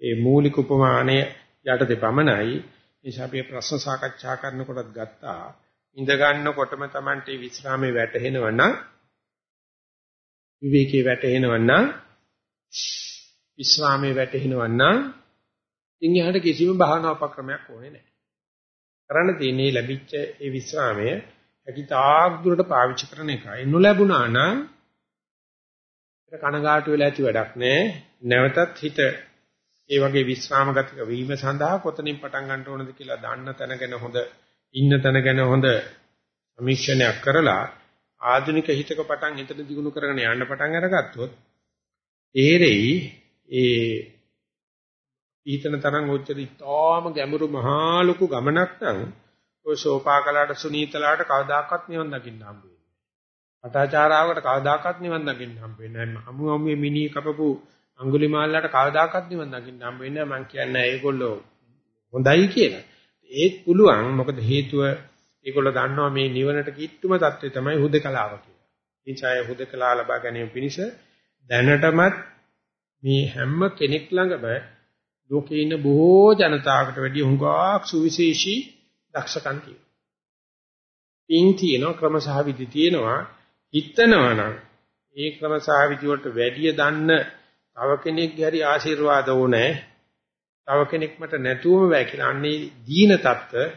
Speaker 1: ඒ මූලික උපමානය යටතේ පමණයි. නිසා අපි ප්‍රශ්න සාකච්ඡා කරනකොටත් ගත්තා. ඉඳ ගන්නකොටම Tamante විස්රාමයේ වැටෙනවා නම් විවේකයේ වැටෙනවා නම් විස්රාමයේ වැටෙනවා නම් ඉන් එහාට කිසිම භාවනා උපක්‍රමයක් ඕනේ නැහැ. කරන්න තියෙන්නේ ලැබිච්ච ඒ විස්රාමය හැකිතාක් දුරට පාවිච්චි කරන එකයි. නොලැබුණා නම් ඒක කනගාටු වෙලා ඇති වැඩක් නැහැ. නැවතත් හිත ඒ වගේ විස්රාම ගතික වීම සඳහා කොතනින් පටන් ගන්න ඕනද කියලා දන්න තැනගෙන හොඳ ඉන්න තැනගෙන හොඳ සමීක්ෂණයක් කරලා ආධුනික හිතක පටන් හිතට දිනු කරගෙන යන්න පටන් අරගත්තොත් ඒරෙයි ඒ ඊතන තරම් ඔච්චර ඉතාම ගැඹුරු මහා ලොකු ගමනක් නම් ඔය සෝපාකලාට සුනීතලාට කවදාකවත් නිවන් දකින්න හම්බ වෙන්නේ නැහැ. අටාචාරාවකට කවදාකවත් නිවන් දකින්න හම්බ වෙන්නේ නැහැ. අමු අමුවේ මිනි කපපු අඟුලිමාලලාට කවදාකවත් නිවන් දකින්න හම්බ වෙන්නේ නැහැ. මං කියන්නේ ඒගොල්ලෝ හොඳයි කියලා. ඒත් පුළුවන් මොකද හේතුව ඒගොල්ලෝ දන්නවා මේ නිවනට කිට්ටුම தත්ත්වය තමයි හුදකලාව කියලා. ඉන්සාය හුදකලා ලබා ගැනීම පිණිස දැනටමත් මේ හැම කෙනෙක් ළඟම ලෝකේ ඉන්න බොහෝ ජනතාවකට වැඩිය හුඟක් සුවිශේෂී දක්ෂකම් තියෙනවා. පින් තියෙනවා ක්‍රම සහ විදි තියෙනවා හිතනවා නම් ඒ ක්‍රම සහ විදි වලට වැඩිය දන්න තව කෙනෙක්ගේ හරි ආශිර්වාද ඕනේ. තව කෙනෙක් මට නැතුවම බෑ කියලා අන්නේ දීන தත්ත්ව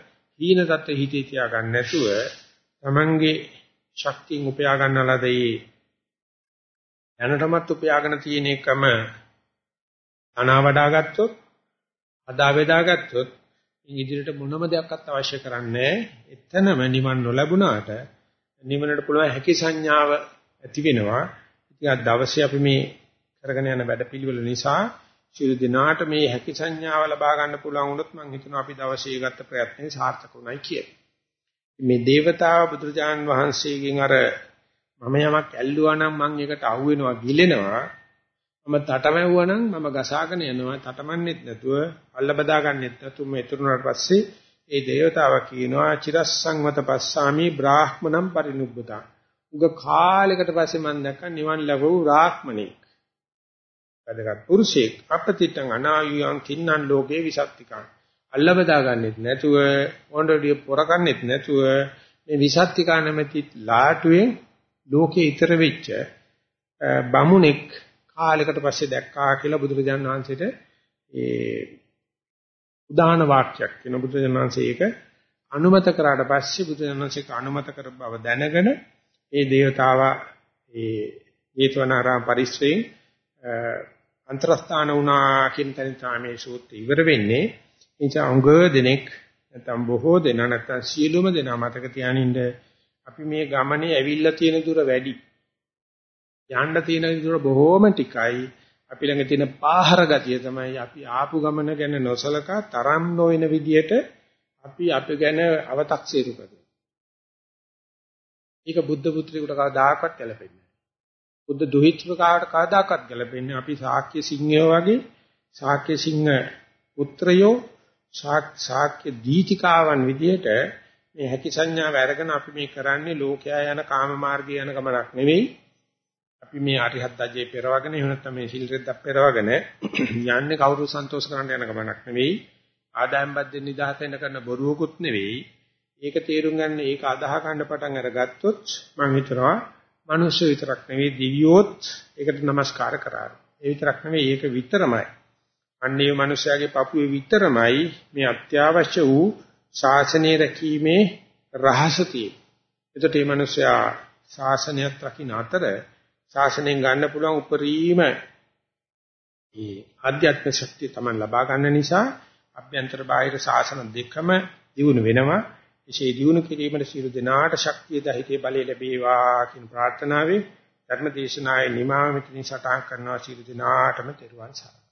Speaker 1: හීන தත්ත්ව හිතේ තියා ගන්න නැතුව Tamange ශක්තියෙන් උපයා ගන්නලදී දැනටමත් උපයාගෙන තියෙන එකම අනාවඩා ගත්තොත් අදා බෙදාගත්තොත් ඉදිරියට මොනම දෙයක්වත් අවශ්‍ය කරන්නේ එතනම නිවන් නොලැබුණාට නිවනට පුළුවන් හැකි සංඥාව ඇති වෙනවා. ඉතින් අද දවසේ අපි මේ කරගෙන යන වැඩපිළිවෙල නිසා සියලු දිනාට මේ හැකි සංඥාව ලබා ගන්න පුළුවන් වුණොත් මම හිතනවා අපි දවසේ ගත ප්‍රයත්නේ සාර්ථක වුණයි කියලා. මේ దేవතාව බුදුරජාන් වහන්සේගෙන් අර මම යමක් ඇල්ලුවා නම් මම ඒකට අහු වෙනවා ගිලෙනවා. මම තටමැව්වා නම් මම ගසාගෙන යනවා තටමන්නෙත් නැතුව අල්ල බදා ගන්නෙත් නැතුව මේ ඉතුරුනාට පස්සේ ඒ దేవතාව කියනවා චිරස්සංවත පස්සාමි බ්‍රාහ්මණම් පරිනුබ්බතා. උග කාලයකට පස්සේ මම දැක්ක නිවන් ලැබූ රාක්මණේ වැඩගත් පුරුෂයෙක් අපතිට්ඨං අනායුයන් කින්නන් ලෝකේ විසත්තිකං. අල්ල බදා ගන්නෙත් නැතුව ඕනඩිය පොරකන්නෙත් නැතුව මේ විසත්තිකා නැමැති ලාටුවෙන් ලෝකේ ඊතර වෙච්ච බමුණෙක් කාලයකට පස්සේ දැක්කා කියලා බුදුරජාණන් වහන්සේට ඒ උදාහන වාක්‍යයක් කියන බුදුරජාණන් වහන්සේ ඒක අනුමත කරාට පස්සේ බුදුරජාණන් වහන්සේ අනුමත කර බව දැනගෙන ඒ దేవතාවා ඒ ජේතවනාරාම පරිශ්‍රයෙන් අන්තරස්ථාන වුණා කියන තැන තමයි සූත්‍රය ඉවර වෙන්නේ. එනිසා අංග දෙනෙක් නැත්නම් බොහෝ දෙනා නැත්නම් සියලුම දෙනා මතක තියානින්න අපි මේ ගමනේ ඇවිල්ලා තියෙන දුර වැඩි. යන්න තියෙන දුර බොහෝම ටිකයි. අපි ළඟ තියෙන පාහර ගතිය තමයි අපි ආපු ගමන ගැන නොසලකා තරම් නොවන විදියට අපි අපි ගැන අව탁සීරු කරනවා. ඒක බුද්ධ පුත්‍රයෙකුට කවදාකවත් ගැලපෙන්නේ නැහැ. බුද්ධ දුහිතෘකාවට කවදාකවත් ගැලපෙන්නේ අපි ශාක්‍ය සිංහයෝ වගේ ශාක්‍ය සිංහ පුත්‍රයෝ ශාක්‍ය දීතිකාවන් විදියට මේ හැකි සංඥාව අරගෙන අපි මේ කරන්නේ ලෝකයා යන කාම මාර්ගය යන ගමනක් නෙවෙයි. අපි මේ අරිහත් ධජේ පෙරවගෙන එහෙම නැත්නම් මේ සිල් රෙද්දක් පෙරවගෙන යන්නේ කවුරු සන්තෝෂ කරන්න යන ගමනක් නෙවෙයි. ආදායම් බද්දෙන් නිදහස වෙන කරන බොරුවකුත් නෙවෙයි. ඒක තේරුම් ගන්න ඒක අදාහ ගන්න පටන් අරගත්තොත් මම හිතනවා මිනිස්සු විතරක් නෙවෙයි දිවියොත් ඒකට নমස්කාර කරාර ඒ විතරක් නෙවෙයි ඒක විතරමයි අන්නේ මිනිස්යාගේ පපුවේ විතරමයි මේ අත්‍යවශ්‍ය වූ ශාසනය රැකීමේ රහස තියෙන්නේ. එතකොට මේ මිනිස්යා ශාසනයත් රකින්න අතර ශාසනයෙන් ගන්න පුළුවන් උපරිම ඒ ආධ්‍යාත්ම ශක්තිය තමයි ලබා ගන්න නිසා අභ්‍යන්තර බාහිර ශාසන දෙකම දිනු වෙනවා. එසේ දිනු කිරීමට සියලු දෙනාට ශක්තිය දහිතේ බලය ලැබේවා කියන ප්‍රාර්ථනාවෙන් ධර්ම දේශනාවේ නිමාව මෙතනින් සටහන් කරනවා සියලු දෙනාටම තෙරුවන් සරණයි.